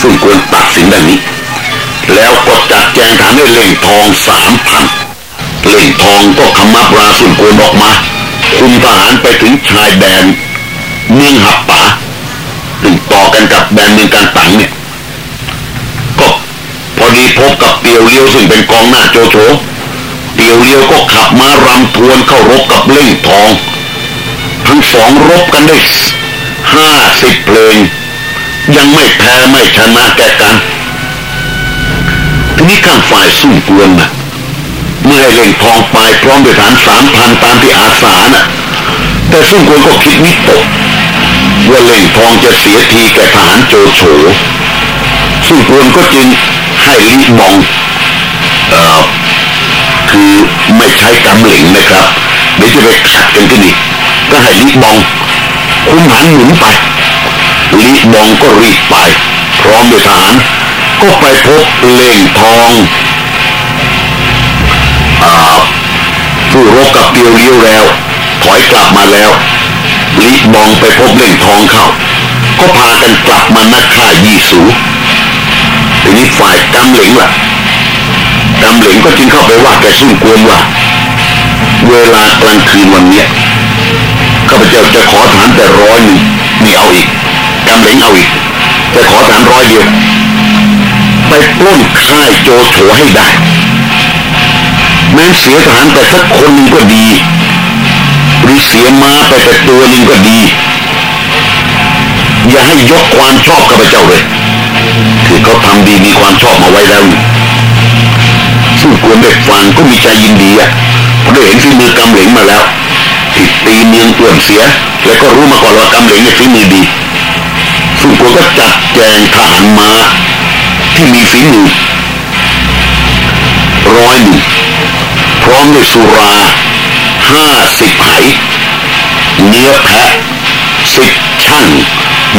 ซึ่งควรตัดสินดังนี้ แล้วก็จัดแจงฐานให้เล่งทองสามพันเล่งทองก็ขมับราสุนโกนออกมา คุมทหารไปถึงชายแดนเมืองหับป่าถึงต่อกันกับแดนเมืองการตังเนี่ย ก็พอดีพบกับเตียวเลี้ยวซึ่งเป็นกองหน้าโจโฉเตียวเลี้ยวก็ขับมารำทวนเข้ารบกับเล่งทอง ทั้งสองรบกันได้ห้าสิบเพลงยังไม่แพ้ไม่ชนะแก่กัน ทีนี้ข้างฝ่ายสู้กวนนะเมื่อให้เล่งทองไปพร้อมด้วยฐานสามพันตามที่อาสาน่ะแต่สู้กวนก็คิดนิตกว่าเล่งทองจะเสียทีแก่ทหารโจโฉสู้กวนก็จึงให้ลิบองเอ่อคือไม่ใช้กำเหลิงนะครับเดี๋ยวจะไปขัดกันกันอีกก็ให้ลิบองคุ้มหันหมุนไปลิบองก็รีบไป พร้อมด้วยทหาร ก็ไปพบเล่งทองอ่าผู้รบกับเตียวเลี้ยวแล้ว ถอยกลับมาแล้วลิบองไปพบเล่งทองเข้า ก็พากันกลับมานักฆ่ายี่สูทีนี้ฝ่ายกำเหลงล่ะกำเหลงก็จึงเข้าไปว่าแกซุ่มกวนว่า เวลากลางคืนวันเนี้ยข้าพเจ้าจะขอฐานแต่ร้อยหนึ่งมีเอาอีกกำเหลงเอาอีกจะขอฐานร้อยเดียว ไปปล้นค่ายโจโฉให้ได้ แม้เสียทหารแต่สักคนนึงก็ดี หรือเสียม้าไปแต่ตัวนึงก็ดี อย่าให้ยกความชอบข้าพเจ้าเลยคือเขาทำดีมีความชอบมาไว้แล้วซึ่งควรได้ฟังก็มีใจยินดีอะเพราะได้เห็นฝีมือกำเหลงมาแล้วที่ตีเมืองเปื่อนเสีย แล้วก็รู้มาก่อนว่ากำเหลงเนี่ยฝีมือดีซึ่งควรก็จัดแจงทหารมา ที่มีฝีมือร้อยหนึ่งพร้อมด้วยสุราห้าสิบไหเนื้อแพะสิบช่าง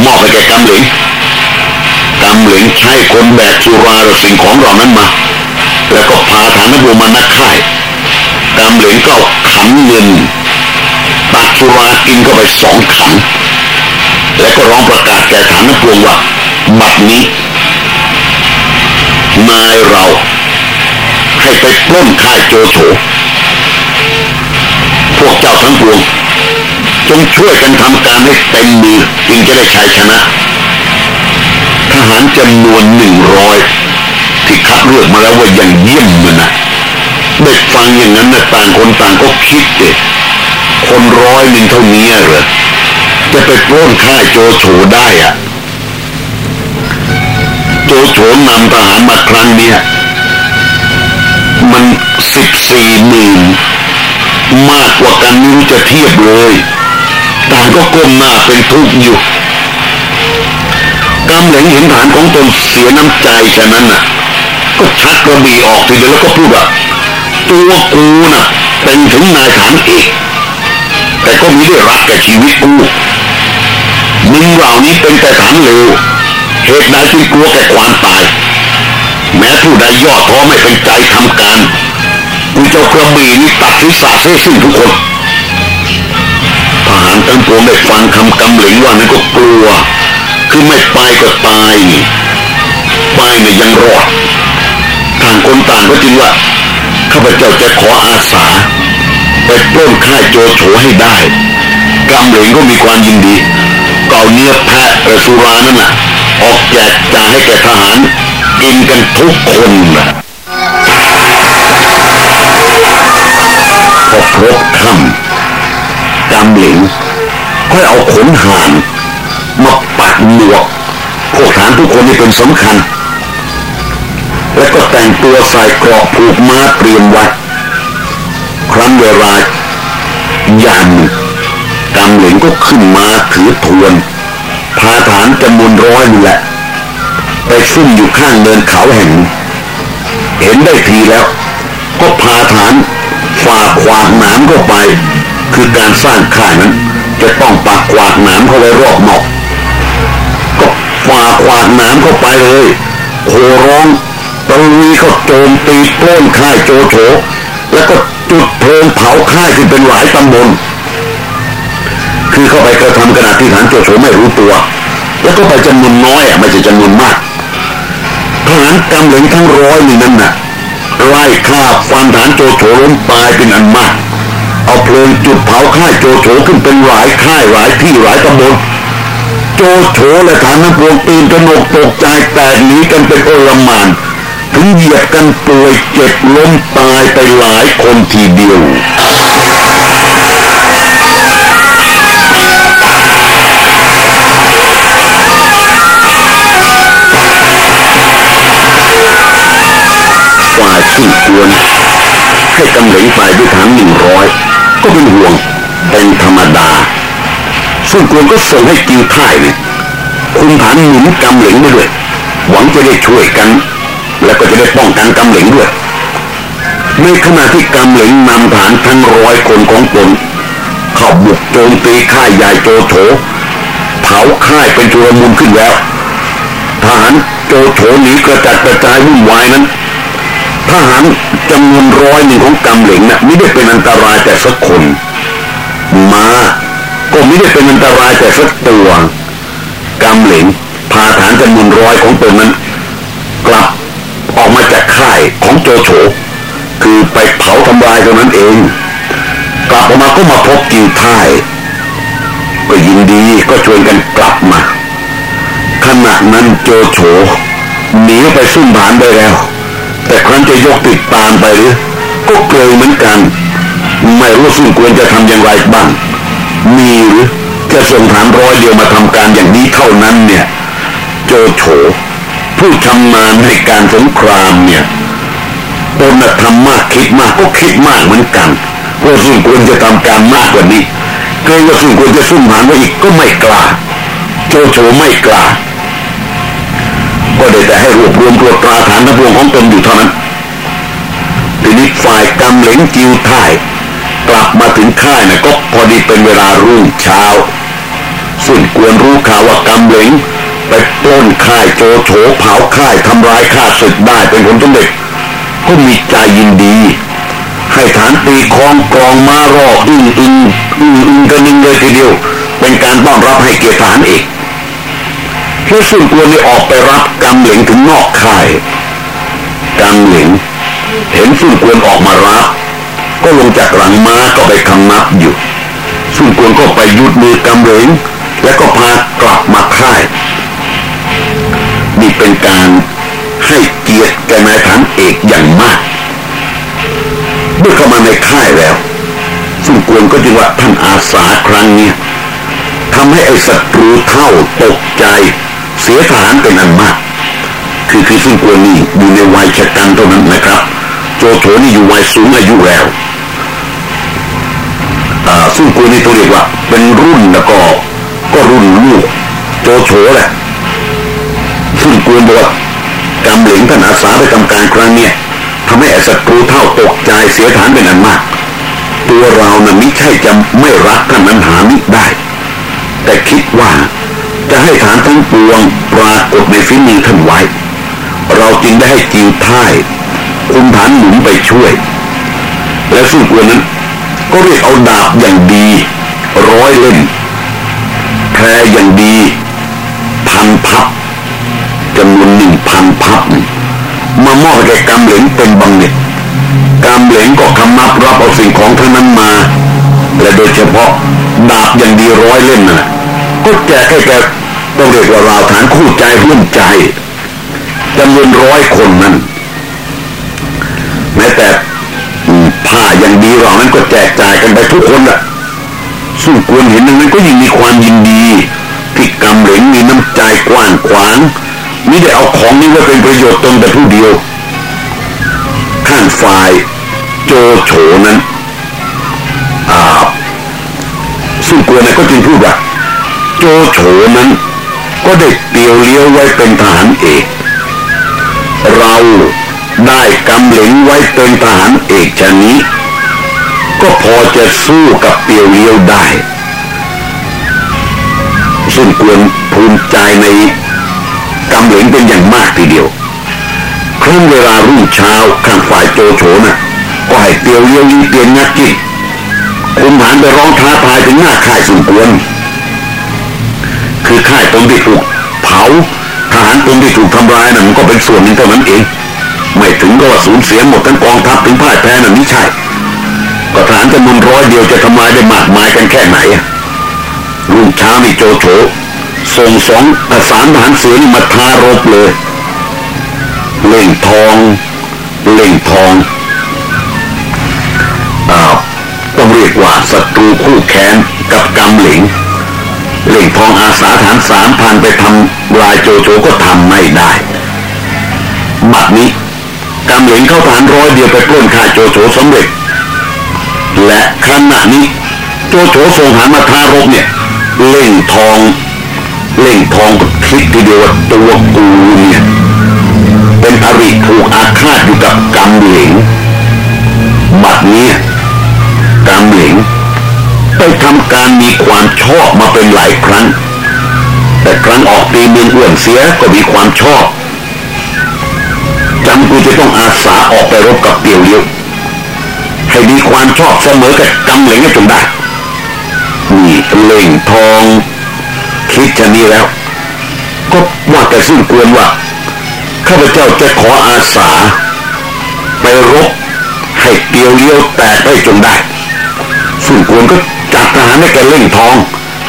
มอบให้แก่กำเหลงกำเหลงใช้คนแบกสุราและสิ่งของเหล่านั้นมา แล้วก็พาฐานนักบุมานักข่ายกำเหลงก็ขันเงินตักสุรากินเข้าไปสองขัน แล้วก็ร้องประกาศแก่ฐานนักบวงว่าบัดนี้ นายเราให้ไปปล้นค่ายโจโฉพวกเจ้าทั้งปวงจงช่วยกันทำการให้เต็มมือจึงจะได้ชัยชนะ ทหารจำนวนหนึ่งร้อยที่คัดเลือกมาแล้วว่าอย่างเยี่ยมมันนะเด็กฟังอย่างนั้นนะต่างคนต่างก็คิดเด็คนร้อยหนึ่งเท่านี้เหรอจะไปปล้นค่ายโจโฉได้อะ โจโฉนำทหารมาครั้งเนี้ยมันสิบสี่หมื่นมากกว่ากันไม่รู้จะเทียบเลยต่างก็ก้มหน้าเป็นทุกข์อยู่กำเหลงเห็นฐานของตนเสียน้ำใจฉะนั้นน่ะ ก็ชักกระบี่ออกทีเดียวแล้วก็พูดว่าตัวกูน่ะ เป็นถึงนายฐานเอกแต่ก็มีได้รักแก่ชีวิตกูมึงเหล่านี้เป็นแต่ฐานเลว เหตุใดจึงกลัวแก่ความตาย แม้ผู้ใดย่อท้อไม่เป็นใจทำการกูเจ้ากระบี่นี่ตัดศีรษะเสียสิ้นทุกคนทหารทั้งปวงได้ฟังคำกำหลิงว่านั้นก็กลัว คือไม่ไปก็ตายไปเนี่ยยังรอดต่างคนต่างก็จริงว่าข้าพเจ้าจะขออาสาไปปล้นค่ายโจโฉให้ได้กำเหลงก็มีความยินดีก็เอาเนื้อแพะและสุรานั่นน่ะ ออกแจกจ่ายให้แก่ทหารกินกันทุกคนพอครบค่ำกำหลิงค่อยเอาขนห่านมาปักหมวกพวกฐานทุกคนนี่เป็นสำคัญ แล้วก็แต่งตัวใส่เกราะผูกม้าเตรียมไว้ครั้นเวลายันกำหลิงก็ขึ้นมาถือทวน พาฐานจำนวนร้อยนี่แหละ ไปซุ่มอยู่ข้างเนินเขาแห่ง เห็นได้ทีแล้ว ก็พาฐานฝ่าขวากหนามเข้าไป คือการสร้างค่ายนั้น จะต้องปักขวากหนามเข้าไว้รอบนอกก็ฝ่าขวากหนามเข้าไปเลยโหร้องตรงนี้ก็โจมตีปล้นค่ายโจโฉแล้วก็จุดเพลิงเผาค่ายที่เป็นหลายตำบล คือเข้าไปกระทำขณะที่ฐานโจโฉไม่รู้ตัว แล้วก็ไปจำนวนน้อยอะไม่ใช่จำนวนมากทหารกำเหลงทั้งร้อยนี่นั่นน่ะไล่ฆ่าฟันฐานโจโฉล้มตายเป็นอันมาก เอาเพลิงจุดเผาค่ายโจโฉขึ้นเป็นหลายค่ายหลายที่หลายตำบลโจโฉและฐานนักพวงตื่นตระหนกตกใจแตกหนีกันเป็นโอลมานถึงเหยียบกันป่วยเจ็บล้มตายไปหลายคนทีเดียว ฝ่ายซึ่งควรให้กำเหลงไปด้วยฐานหนึ่งร้อยก็เป็นห่วงเป็นธรรมดาซึ่งควรก็ส่งให้กิวท่ายเนี่ยคุมฐานหนุนกำเหลงไปด้วย หวังจะได้ช่วยกัน แล้วก็จะได้ป้องกันกำเหลงด้วยในขณะที่กำเหลงนำฐานทั้งร้อยคนของตนเข้าบุกโจมตีค่ายใหญ่โจโฉเผาค่ายเป็นชุลมุนขึ้นแล้ว ทหารโจโฉหนีกระจัดกระจายวุ่นวายนั้น ทหารจำนวนร้อยหนึ่งของกำเหลงนะ่ะไม่ได้เป็นอันตรายแต่สักคนมาก็ไม่ได้เป็นอันตรายแต่สักตัวกำเหลงพาฐานจำนวนร้อยของตนนั้น กลับออกมาจากค่ายของโจโฉคือไปเผาทำลายเท่านั้นเอง กลับออกมาก็มาพบกิวท่ายก็ยินดีก็ชวนกันกลับมาขณะนั้นโจโฉหนีไปซุ่มฐานไปแล้ว แต่ครั้นจะยกติดตามไปหรือก็เกรงเหมือนกัน ไม่รู้ซึ่งควรจะทำอย่างไรบ้าง มีหรือจะส่งฐานร้อยเดียวมาทำการอย่างนี้เท่านั้นเนี่ย โจโฉผู้ชำนาญในการสงครามเนี่ยตนน่ะทำมากคิดมากก็คิดมากเหมือนกันว่าซึ่งควรจะทำการมากกว่านี้เกรงว่าซึ่งควรจะซุ่มหานไว้อีกก็ไม่กล้าโจโฉไม่กล้า ก็ได้แต่ให้รวบรวมตรวจตราฐานทพวงของตนอยู่เท่านั้นทีนี้ฝ่ายกำเหลงจิวท่ายกลับมาถึงค่ายนะก็พอดีเป็นเวลารุ่งเช้าซึ่งกวนรู้ข่าวว่ากำเหลงไปปล้นค่ายโจโฉเผาค่ายทำลายข้าศึกได้เป็นผลสำเร็จก็มีใจยินดี ให้ฐานตีคองกรองมารออึ้งอึ้งอึ้งอึ้งกันนึงเลยทีเดียว เป็นการต้อนรับให้เกียรติฐานเอก เพื่ส่วนตัวนี้ออกไปรับกำเหลงถึงนอกค่ายกำเหลงเห็นสุนกวนออกมารับก็ลงจากหลังม้าก็ไปคำนับอยู่สุนกวนก็ไปยุดมือกำเหลงแล้วก็พากลับมาค่ายนี่เป็นการให้เกียรติแก่นายฐานเอกอย่างมากเมื่อเข้ามาในค่ายแล้วสุนกวนก็จึงว่าท่านอาสาครั้งนี้ทำให้ไอ้ศัตรูเท่าตกใจ สียฐานเป็นอันมาก คือคือซึ่งกวนนี่อยู่ในวัยชะกันเท่านั้นนะครับ โจโฉนี่อยู่วัยสูงอายุแล้วอ่าซึ่งกวนนี่ต้องเรียกว่า เป็นรุ่นแล้วก็ ก็รุ่นลูกโจโฉแหละซึ่งกวนบอกว่ากำเหลงท่านอาสาไปทำการครั้งเนี้ยทำให้อ้ศัตรูเท่าตกใจเสียฐานเป็นอันมาก ตัวเรานะ่ะมิใช่จะไม่รักท่านนั้นหามิได้ แต่คิดว่า จะให้ฐานทั้งปวงปรากฏในฝีมือท่านไว้ เราจึงได้ให้จิวท่ายคุมฐานหนุนไปช่วย และสู้กวนนั้น ก็เรียกเอาดาบอย่างดี ร้อยเล่มแพรอย่างดี พันพับจำนวนหนึ่งพันพับนี่มามอบแก่กำเหลงเป็นบังเน็ตกำเหลงก็คำนับรับเอาสิ่งของทั้งนั้นมา และโดยเฉพาะดาบอย่างดีร้อยเล่มน่ะก็แจกให้แก ต้องเรียกว่าเราฐานคู่ใจร่วมใจจำนวนร้อยคนนั้นแม้แต่ผ้าอย่างดีเรานั้นก็แจกจ่ายกันไปทุกคนแหละสู้ควรเห็นดังนั้นก็ยิ่งมีความยินดีที่กำเหลงมีน้ำใจกว้างขวางมิได้เอาของนี้ไว้เป็นประโยชน์ตนแต่ผู้เดียว ข้างฝ่ายโจโฉนั้นอ่าซึ่งกวนนั้นก็จึงพูดว่าโจโฉนั้น ก็ได้เตียวเลี้ยวไว้เป็นทหารเอก เราได้กำเหลงไว้เป็นทหารเอกชนี้ ก็พอจะสู้กับเปียวเลี้ยวได้ ซึ่งควรภูมิใจในกำเหลงเป็นอย่างมากทีเดียวครั้งเวลารุ่งเช้าข้างฝ่ายโจโฉนะ่ะก็ให้เปียวเลี้ยวลีเปลี่ยนนักจิตคุณฐานไปร้องท้าทายถึงหน้าค่ายสุนควร คือค่ายตรงที่ถูกเผาทหารตรงที่ถูกทำลายนั่นมันก็เป็นส่วนหนึ่งเท่านั้นเอง ไม่ถึงก็ว่าสูญเสียหมดทั้งกองทัพถึงพ่ายแพ้นั่นไม่ใช่ก็ทหารจำนวนร้อยเดียวจะทำลายได้มากมายกันแค่ไหนรุ่งเช้านี่โจโฉส่งสองสามทหารเสือนี่มาทารบเลย เล่งทอง เล่งทองอ้าวต้องเรียกว่าศัตรูคู่แค้นกับกำเหลิง เล่งทองอาสาฐานสามพันไปทำลายโจโฉก็ทำไม่ได้ บัดนี้กำเหลงเข้าฐานร้อยเดียวไปปล้นฆ่าโจโฉสำเร็จ และขณะนี้โจโฉส่งหามาทารบเนี่ยเล่งทองเล่งทองก็คิดทีเดียวว่าตัวกูเนี่ยเป็นอริถูกอาฆาตอยู่กับกำเหลงบัดนี้กำเหลง ไปทำการมีความชอบมาเป็นหลายครั้ง แต่ครั้งออกตีเมืองอ้วนเสียก็มีความชอบจำกูจะต้องอาสาออกไปรบกับเตียวเลี้ยวให้มีความชอบเสมอกับกำเหลงให้จงได้นี่เล่งทอง คิดจะนี้แล้ว ก็ว่าแต่ซึ่งควรว่าข้าพเจ้าจะขออาสา ไปรบให้เตียวเลี้ยวแตกได้จงได้ซึ่งควรก็ ให้แกเล่งทอง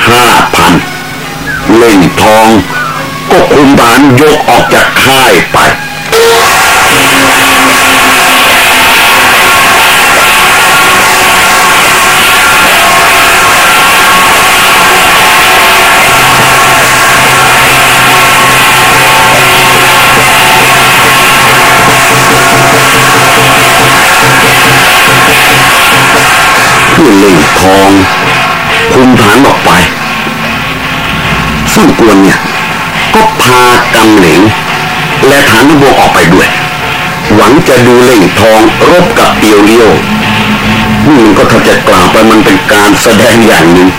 ห้าพันเล่งทอง ก็คุมฐานยกออกจากค่ายไปพื่อเล่งทอง คุมฐานออกไปซึ่งกวนเนี่ย ก็พากำเหลงและฐานบวกออกไปด้วย หวังจะดูเล่งทองรบกับเตียวเลี้ยวนี่มันก็ถ้าจะกล่าวไปมันเป็นการแสดงอย่างหนึ่ง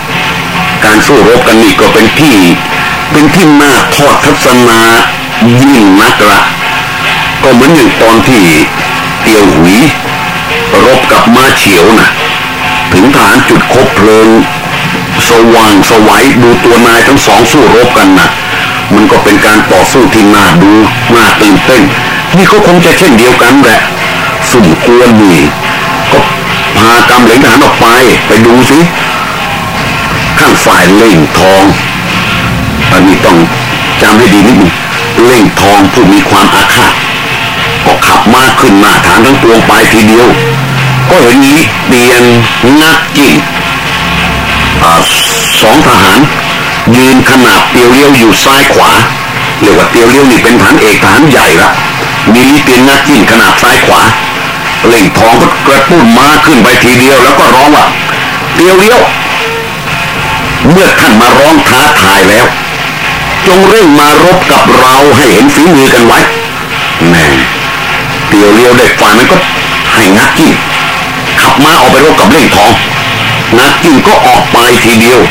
การสู้รบกันนี่ก็เป็นที่ เป็นที่น่าทอดทัศนายิ่งนักละก็เหมือนอย่างตอนที่เตียวหุยรบกับมาเฉียวนะถึงฐานจุดคบเพลิง สว่างสวัยดูตัวนายทั้งสองสู้รบกันนะมันก็เป็นการต่อสู้ที่น่าดูน่าตื่นเต้นนี่ก็คงจะเช่นเดียวกันแหละสุ่มกวนนี่ก็พากำเหลงทหารออกไปไปดูสิข้างฝ่ายเล่งทองอันนี้ต้องจำให้ดีนิดนึงเล่งทองผู้มีความอาฆาตก็ขับมาขึ้นมาฐานทั้งปวงไปทีเดียว ก็เห็นนี้เตียนนักจิน สองทหาร ยืนขนาบเตียวเลี้ยวอยู่ซ้ายขวาเรียกว่าเตียวเลี้ยวนี่เป็นฐานเอกฐานใหญ่ละมีลิเตียนนักจินขนาบซ้ายขวาเล่งทองก็กระตุ้นมาขึ้นไปทีเดียวแล้วก็ร้องว่าเตียวเลี้ยว เมื่อท่านมาร้องท้าทายแล้ว จงเร่งมารบกับเราให้เห็นฝีมือกันไว้แม่เตียวเลี้ยวได้ฟังนั้นก็ให้นักกินขับม้าออกไปรบกับเล่งทอง นักกินก็ออกไปทีเดียว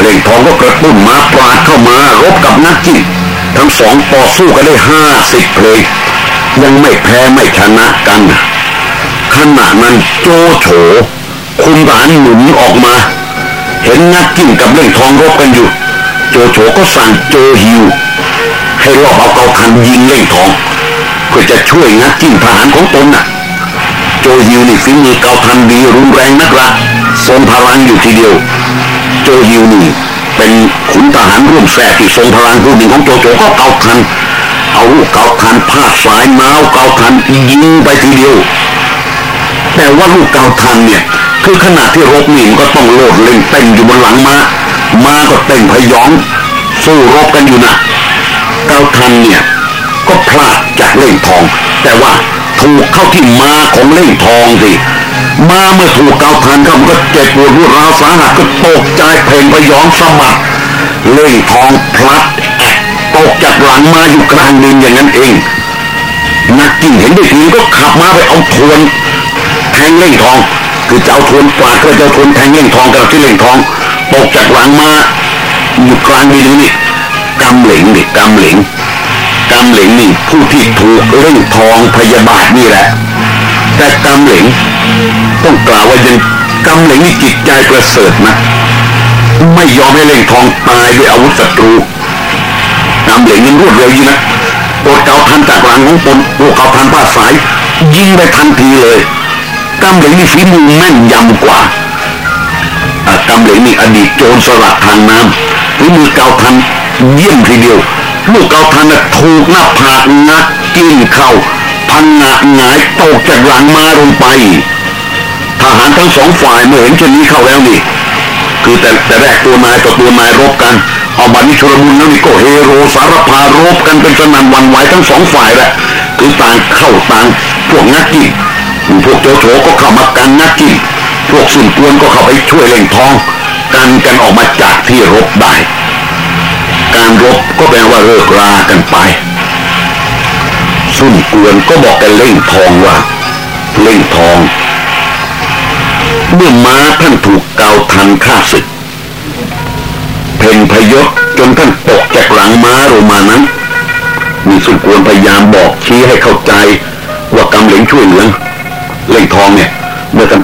เล่งทองก็กระตุ้นมาปราดเข้ามารบกับนักกินทั้งสองต่อสู้กันได้ห้าสิบเพลงยังไม่แพ้ไม่ชนะกันขณะนั้นโจโฉคุมฐานหนุนออกมา เห็นนักกินกับเล่งทองรบกันอยู่ โจโฉก็สั่งโจฮิวให้รอบเอาเกาทันยิงเล่งทองเพื่อจะช่วยนักกินทหารของตนน่ะ โจฮิวนี่ฝีมือเกาทันดีรุนแรงนักละทรงพลังอยู่ทีเดียว โจฮิวนี่เป็นขุนทหารร่วมแฝดที่ทรงพลังผู้หนึ่งของโจโฉก็เกาทันเอาเกาทันพาดสายเมาเกาทันยิงไปทีเดียว แต่ว่าลูกเกาทันเนี่ยคือขณะที่รบนี่มันก็ต้องโลดเล่นเต้นอยู่บนหลังมา้าม้าก็เต้นพยอง สู้รบกันอยู่นะเกาทันเนี่ยก็พลาดจากเล่งทอง แต่ว่า ถูกเข้าที่มาของเล่งทองสิมาเมื่อถูกเกาทันก็มันก็เจ็บปวดรวดร้าวสาหัสก็ตกใจเพลงพยองสมัดเล่งทองพลัดตกจากหลังมาอยู่กลางดินอย่างนั้นเอง นักกิ่งเห็นได้ทีก็ขับมาไปเอาทวนแทงเล่งทอง คือจะเอาทวนกวาดก็จะเอาทวนแทงเล่งทองกับที่เล่งทองตกจากหลังมาอยู่กลางดินนี่กำเหลงนี่กำเหลง กำเหลงนี่ผู้ที่ถูกเล่งทองพยาบาทนี่แหละ แต่กำเหลงต้องกล่าวว่ายังกำเหลงนี่จิตใจประเสริฐนะไม่ยอมให้เล่งทองตายด้วยอาวุธศัตรูกำเหลงยังรวดเร็วยิ่งนะโดดเกาทันจากหลังของตนโดดเกาทันผ้าสายยิงไปทันทีเลยกำเหลงนี่ฝีมือแม่นยำกว่าอะกำเหลงนี่อดีตโจรสลัดทางน้ำฝีมือเกาทันเยี่ยมทีเดียว ลูกเกาทันถูกหน้าผากงัดกินเข้าพังงะหงายตกจากหลังมาลงไป ทหารทั้งสองฝ่ายเมื่อเห็นเช่นนี้เข้าแล้วนี่ คือแต่แต่แรกตัวนายต่อตัวนายรบกัน เอาบัตรนิชรบุญแล้วนี่ก็เฮโรสารพารบกันเป็นสนั่นวันไหวทั้งสองฝ่ายแหละคือต่างเข้าต่างพวกนักกินพวกโจโฉก็เข้ามากันนักกินพวกสุนทวนก็เข้าไปช่วยเล่งทอง กันกันออกมาจากที่รบได้ การรบก็แปลว่าเลิกรากันไป สุนกวนก็บอกกันเล่งทองว่า เล่งทอง เมื่อม้าท่านถูกเกาทันฆ่าศึก เพ่นพยศจนท่านตกจากหลังม้าลงมานั้น มีสุนกวนพยายามบอกชี้ให้เข้าใจ ว่ากำเหลงช่วยเหลือเล่งทองเนี่ย เมื่อท่าน